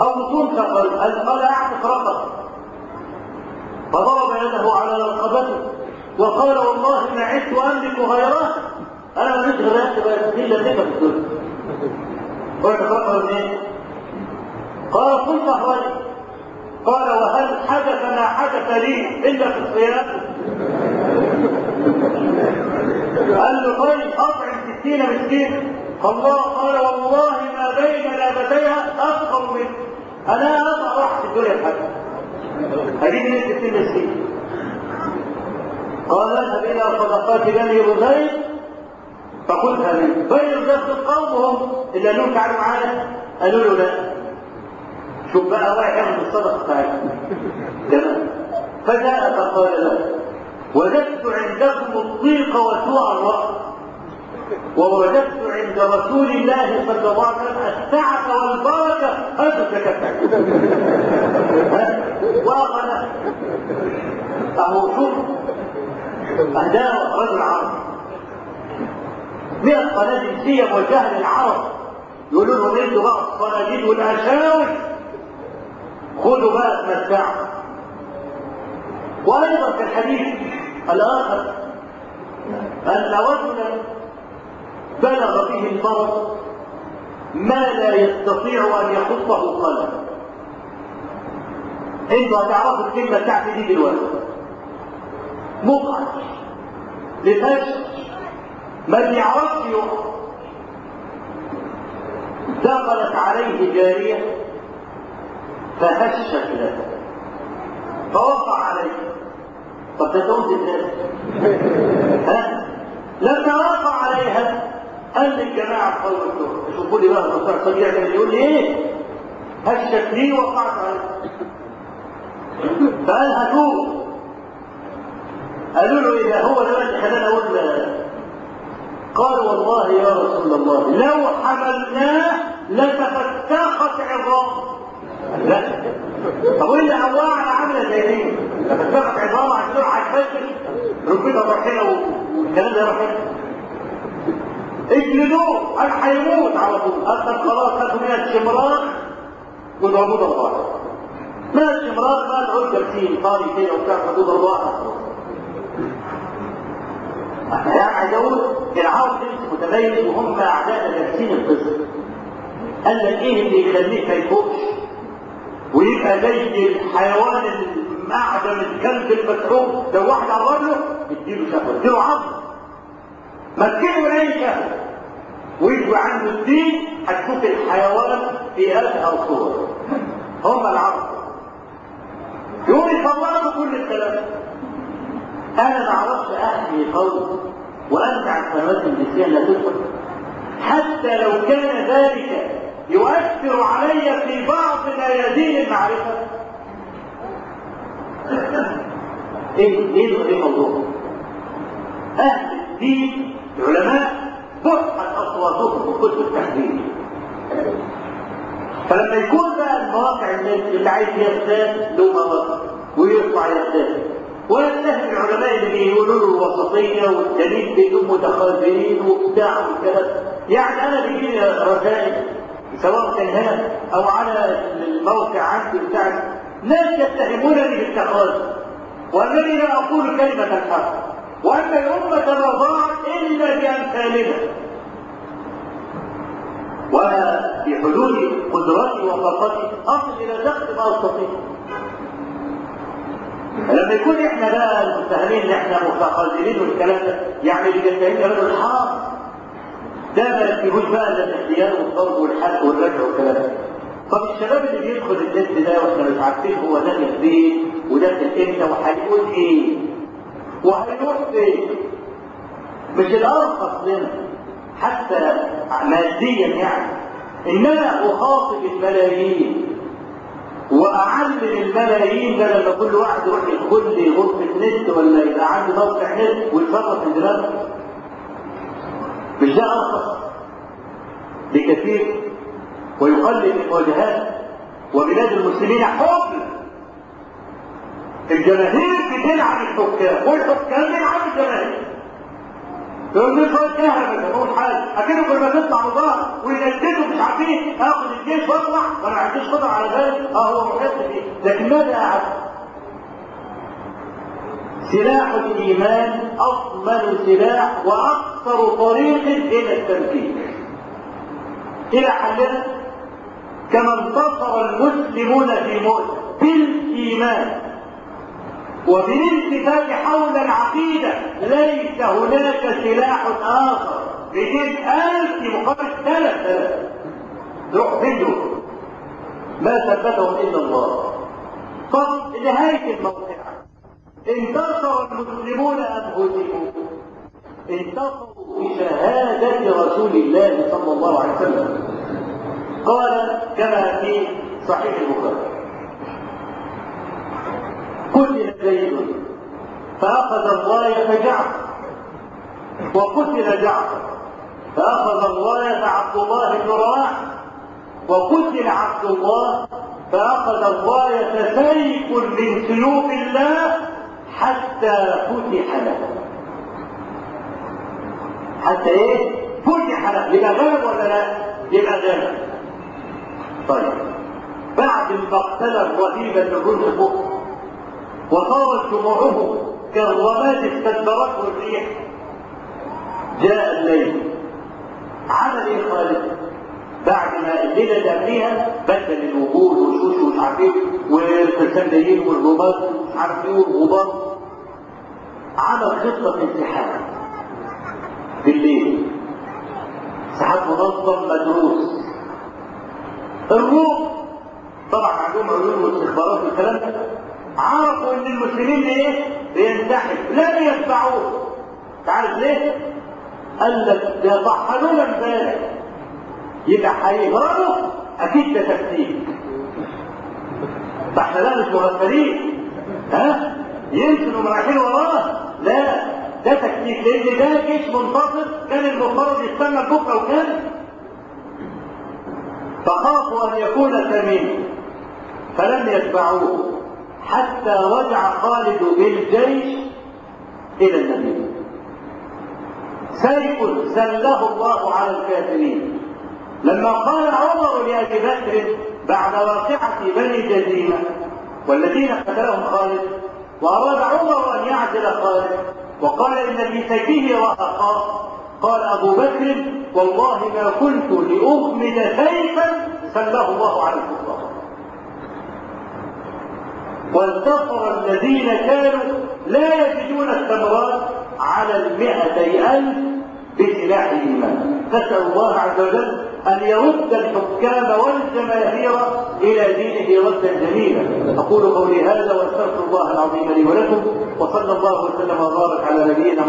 أو تنتقل قال اعتق رقبه فضرب يده على رقبته وقال والله ما عدت أملك غيره. أنا ماليش غيرها بقى الا لك في الدنيا ويتفكر منين؟ قال قلت اخرج قال وهل حدث ما حدث لي إلا في الصيام؟ قال له طيب اطعم ستين مسكين. الله قال والله ما بين لابتيها اثقل منه أنا اطلع واحد في الدنيا بحاجه هجيب من ستين مسكين. قال اذهب إلى صدقات بني رزيق فقلت امين بني رزيق القوم هم اللي قالوا لهم تعالوا معانا قالوا له لا. شوف بقى رايح ياخد الصدقة بتاعتنا تمام. فجاء فقال له وجدت عندكم الضيق وسوء الرأي ووجدت عند رسول الله صلى الله عليه وسلم السعة والبركة. هذا زكاة وأخذ أهو شوف. أهداه رجل عربي. من القناة جنسية موجهة للعرب يقولوا لهم أنتوا بقى الصناديد والأشاوي. خذوا بقى تمتعوا وأيضا في الحديث الآخر أن رجلا بلغ به المرض ما لا يستطيع أن يخطه قلم أنتوا هتعرفوا الكلمة بتاعتي دي دلوقتي. مقعد. لفشل ما بيعرفش يقف دخلت عليه جارية فهشت له. فوقع عليه. طب ده تقول إزاي؟ ها؟ لما وقع عليها. قال للجماعة قوم الدكتور شوفوا لي بقى الدكتور صديع كان يقول لي إيه؟ هشت لي وقعت عليه فقال هاتوه قالوا له اذا هو ده اللي خلانا أقول قال والله يا رسول الله لو حملناه لتفتخت عظام. لا. طب وايه اللي هواها عامله زي دي. تفتخت عظام عشان هتفشل ربنا رحنا والكلام ده رحنا اجلدوه قال هيموت على طول. قال خلاص هاتوا من الشمراء وضربوه ضربات ما الشمراء ما العود جالسين طاري كده وبتاع حدود ضربات عايز أقول العرب متميز وهم أعداء دارسين القصة قال لك إيه اللي يخليك ما يفوقش ويبقى زي الحيوان المعدم الكلب المسعوب لو واحد قرب له اديله شهوة اديله عظم مسكينه من أي شهوة؟ ويجوا عنده الدين هتشوف الحيوان في ازهر صور هم العرب يقول يطلعوا كل الكلام. أنا ما أعرفش احمي قوم وانت عن سنوات النسيان لا تدخل. حتى لو كان ذلك يؤثر علي في بعض ميادين المعرفة. إيه إيه إيه موضوع أهل الدين العلماء فتحت أصواتهم وكتب التحذير فلما يكون بقى المواقع اللي عايز يغتاب له مواقع ويطلع يغتاب. ويتهم العلماء اللي بيقولوا له الوسطيه والدليل بينهم متخاذلين وبتاع والكلام. يعني أنا بيجي لي رسائل سواء كان هنا أو على الموقع عندي بتاع ناس يتهمونني بالتخاذل وانني لا أقول كلمة الحق. وأن الأمة ما ضاعت إلا بامثالنا وفي حدود قدرتي وطاقتي أصل إلى دخل ما أستطيع. لما يكون إحنا بقى المتهمين إن إحنا متخاذلين والكلام ده يعني اللي بيتهمنا بدل الحرام ده ما يكتبوش بقى إلا الاختيار والضرب والحرق والرجع والكلام ده. طب الشباب اللي بيدخل النت ده وإحنا مش عارفين هو داخل فين وداخل إمتى وهيقول إيه؟ وهيروح فين؟ مش الأرخص لنا حتى ماديا يعني. إنما اخاطب الملايين. وأعلم الملايين ده لما كل واحد يروح يدخل لي غرفة نت ولا يبقى عنده موقع نت ويتصرف في دماغه مش ده أرخص بكثير ويقلل المواجهات وبلاد المسلمين حب. الجماهير بتلعب الحكام والحكام بيلعبوا الجماهير. يقول لي شوية كهرباء ما تقول حاجة اكنه كل ما تطلع مظاهر وينزلوا مش عارفين اخد الجيش وأطلع. وأنا ما عنديش قدرة على ذلك. آه هو محيط فيه لكن ماذا اعد؟ سلاح الإيمان أضمن سلاح واقصر طريق إلى التنفيذ إلى حلنا؟ كما انتصر المسلمون في موسى بالإيمان. وبالالتفات حول العقيدة ليس هناك سلاح آخر. بجيب ألف مقابل ثلاث ثلاث. روح فين ما ثبتهم إلا الله. طب نهاية الموقع انتصر المسلمون هزموا؟ انتصروا بشهادة رسول الله صلى الله عليه وسلم. قال كما في صحيح البخاري. قتل زيد فأخذ الراية جعفر وقتل جعفر. فأخذ الراية عبد الله بن رواحة وقتل عبد الله. فأخذ الراية سيف من سيوف الله حتى فتح له. حتى إيه؟ فتح له. يبقى غلب ولا لا؟ يبقى غلب طيب. بعد المقتلة الرهيبة الرزق وصارت دموعه كالرماد استدبرته الريح. جاء الليل. عمل إيه خالد. بعد ما الليلة اللي بدل الوجود والشوش ومش عارف إيه والفسنديين والرباط ومش عارف إيه والغبار. عمل خطة انسحاب بالليل. انسحاب منظم مدروس. الروم طبعا عندهم علوم واستخبارات والكلام ده. عرفوا إن المسلمين إيه؟ بينسحب لم يتبعوه تعرف ليه؟ قال لك ده طحنونا امبارح. يبقى هيهربوا أكيد ده تكتيك فاحنا لا مش مغفلين. ها؟ يمكن رايحين وراه. لا. ده تكتيك لأن ده جيش منتصر كان المفترض يستنى بكرة وكان. فخافوا أن يكون ثمين فلم يتبعوه. حتى رجع خالد بالجيش إلى النبي. سيف سله الله على الكافرين. لما قال عمر لأبي بكر بعد واقعة بني جزيمة والذين قتلهم خالد وأراد عمر أن يعزل خالد وقال إن في سيفه رهقا قال أبو بكر والله ما كنت لاغمد سيفا سله الله على الكفار. وانتصر الذين كانوا لا يجدون الثمرات على المئتي ألف بسلاح الإيمان نسأل الله عز وجل أن يرد الحكام والجماهير إلى دينه ردا جميلا. أقول قولي هذا وأستغفر الله العظيم لي ولكم وصلى الله وسلم وبارك على نبينا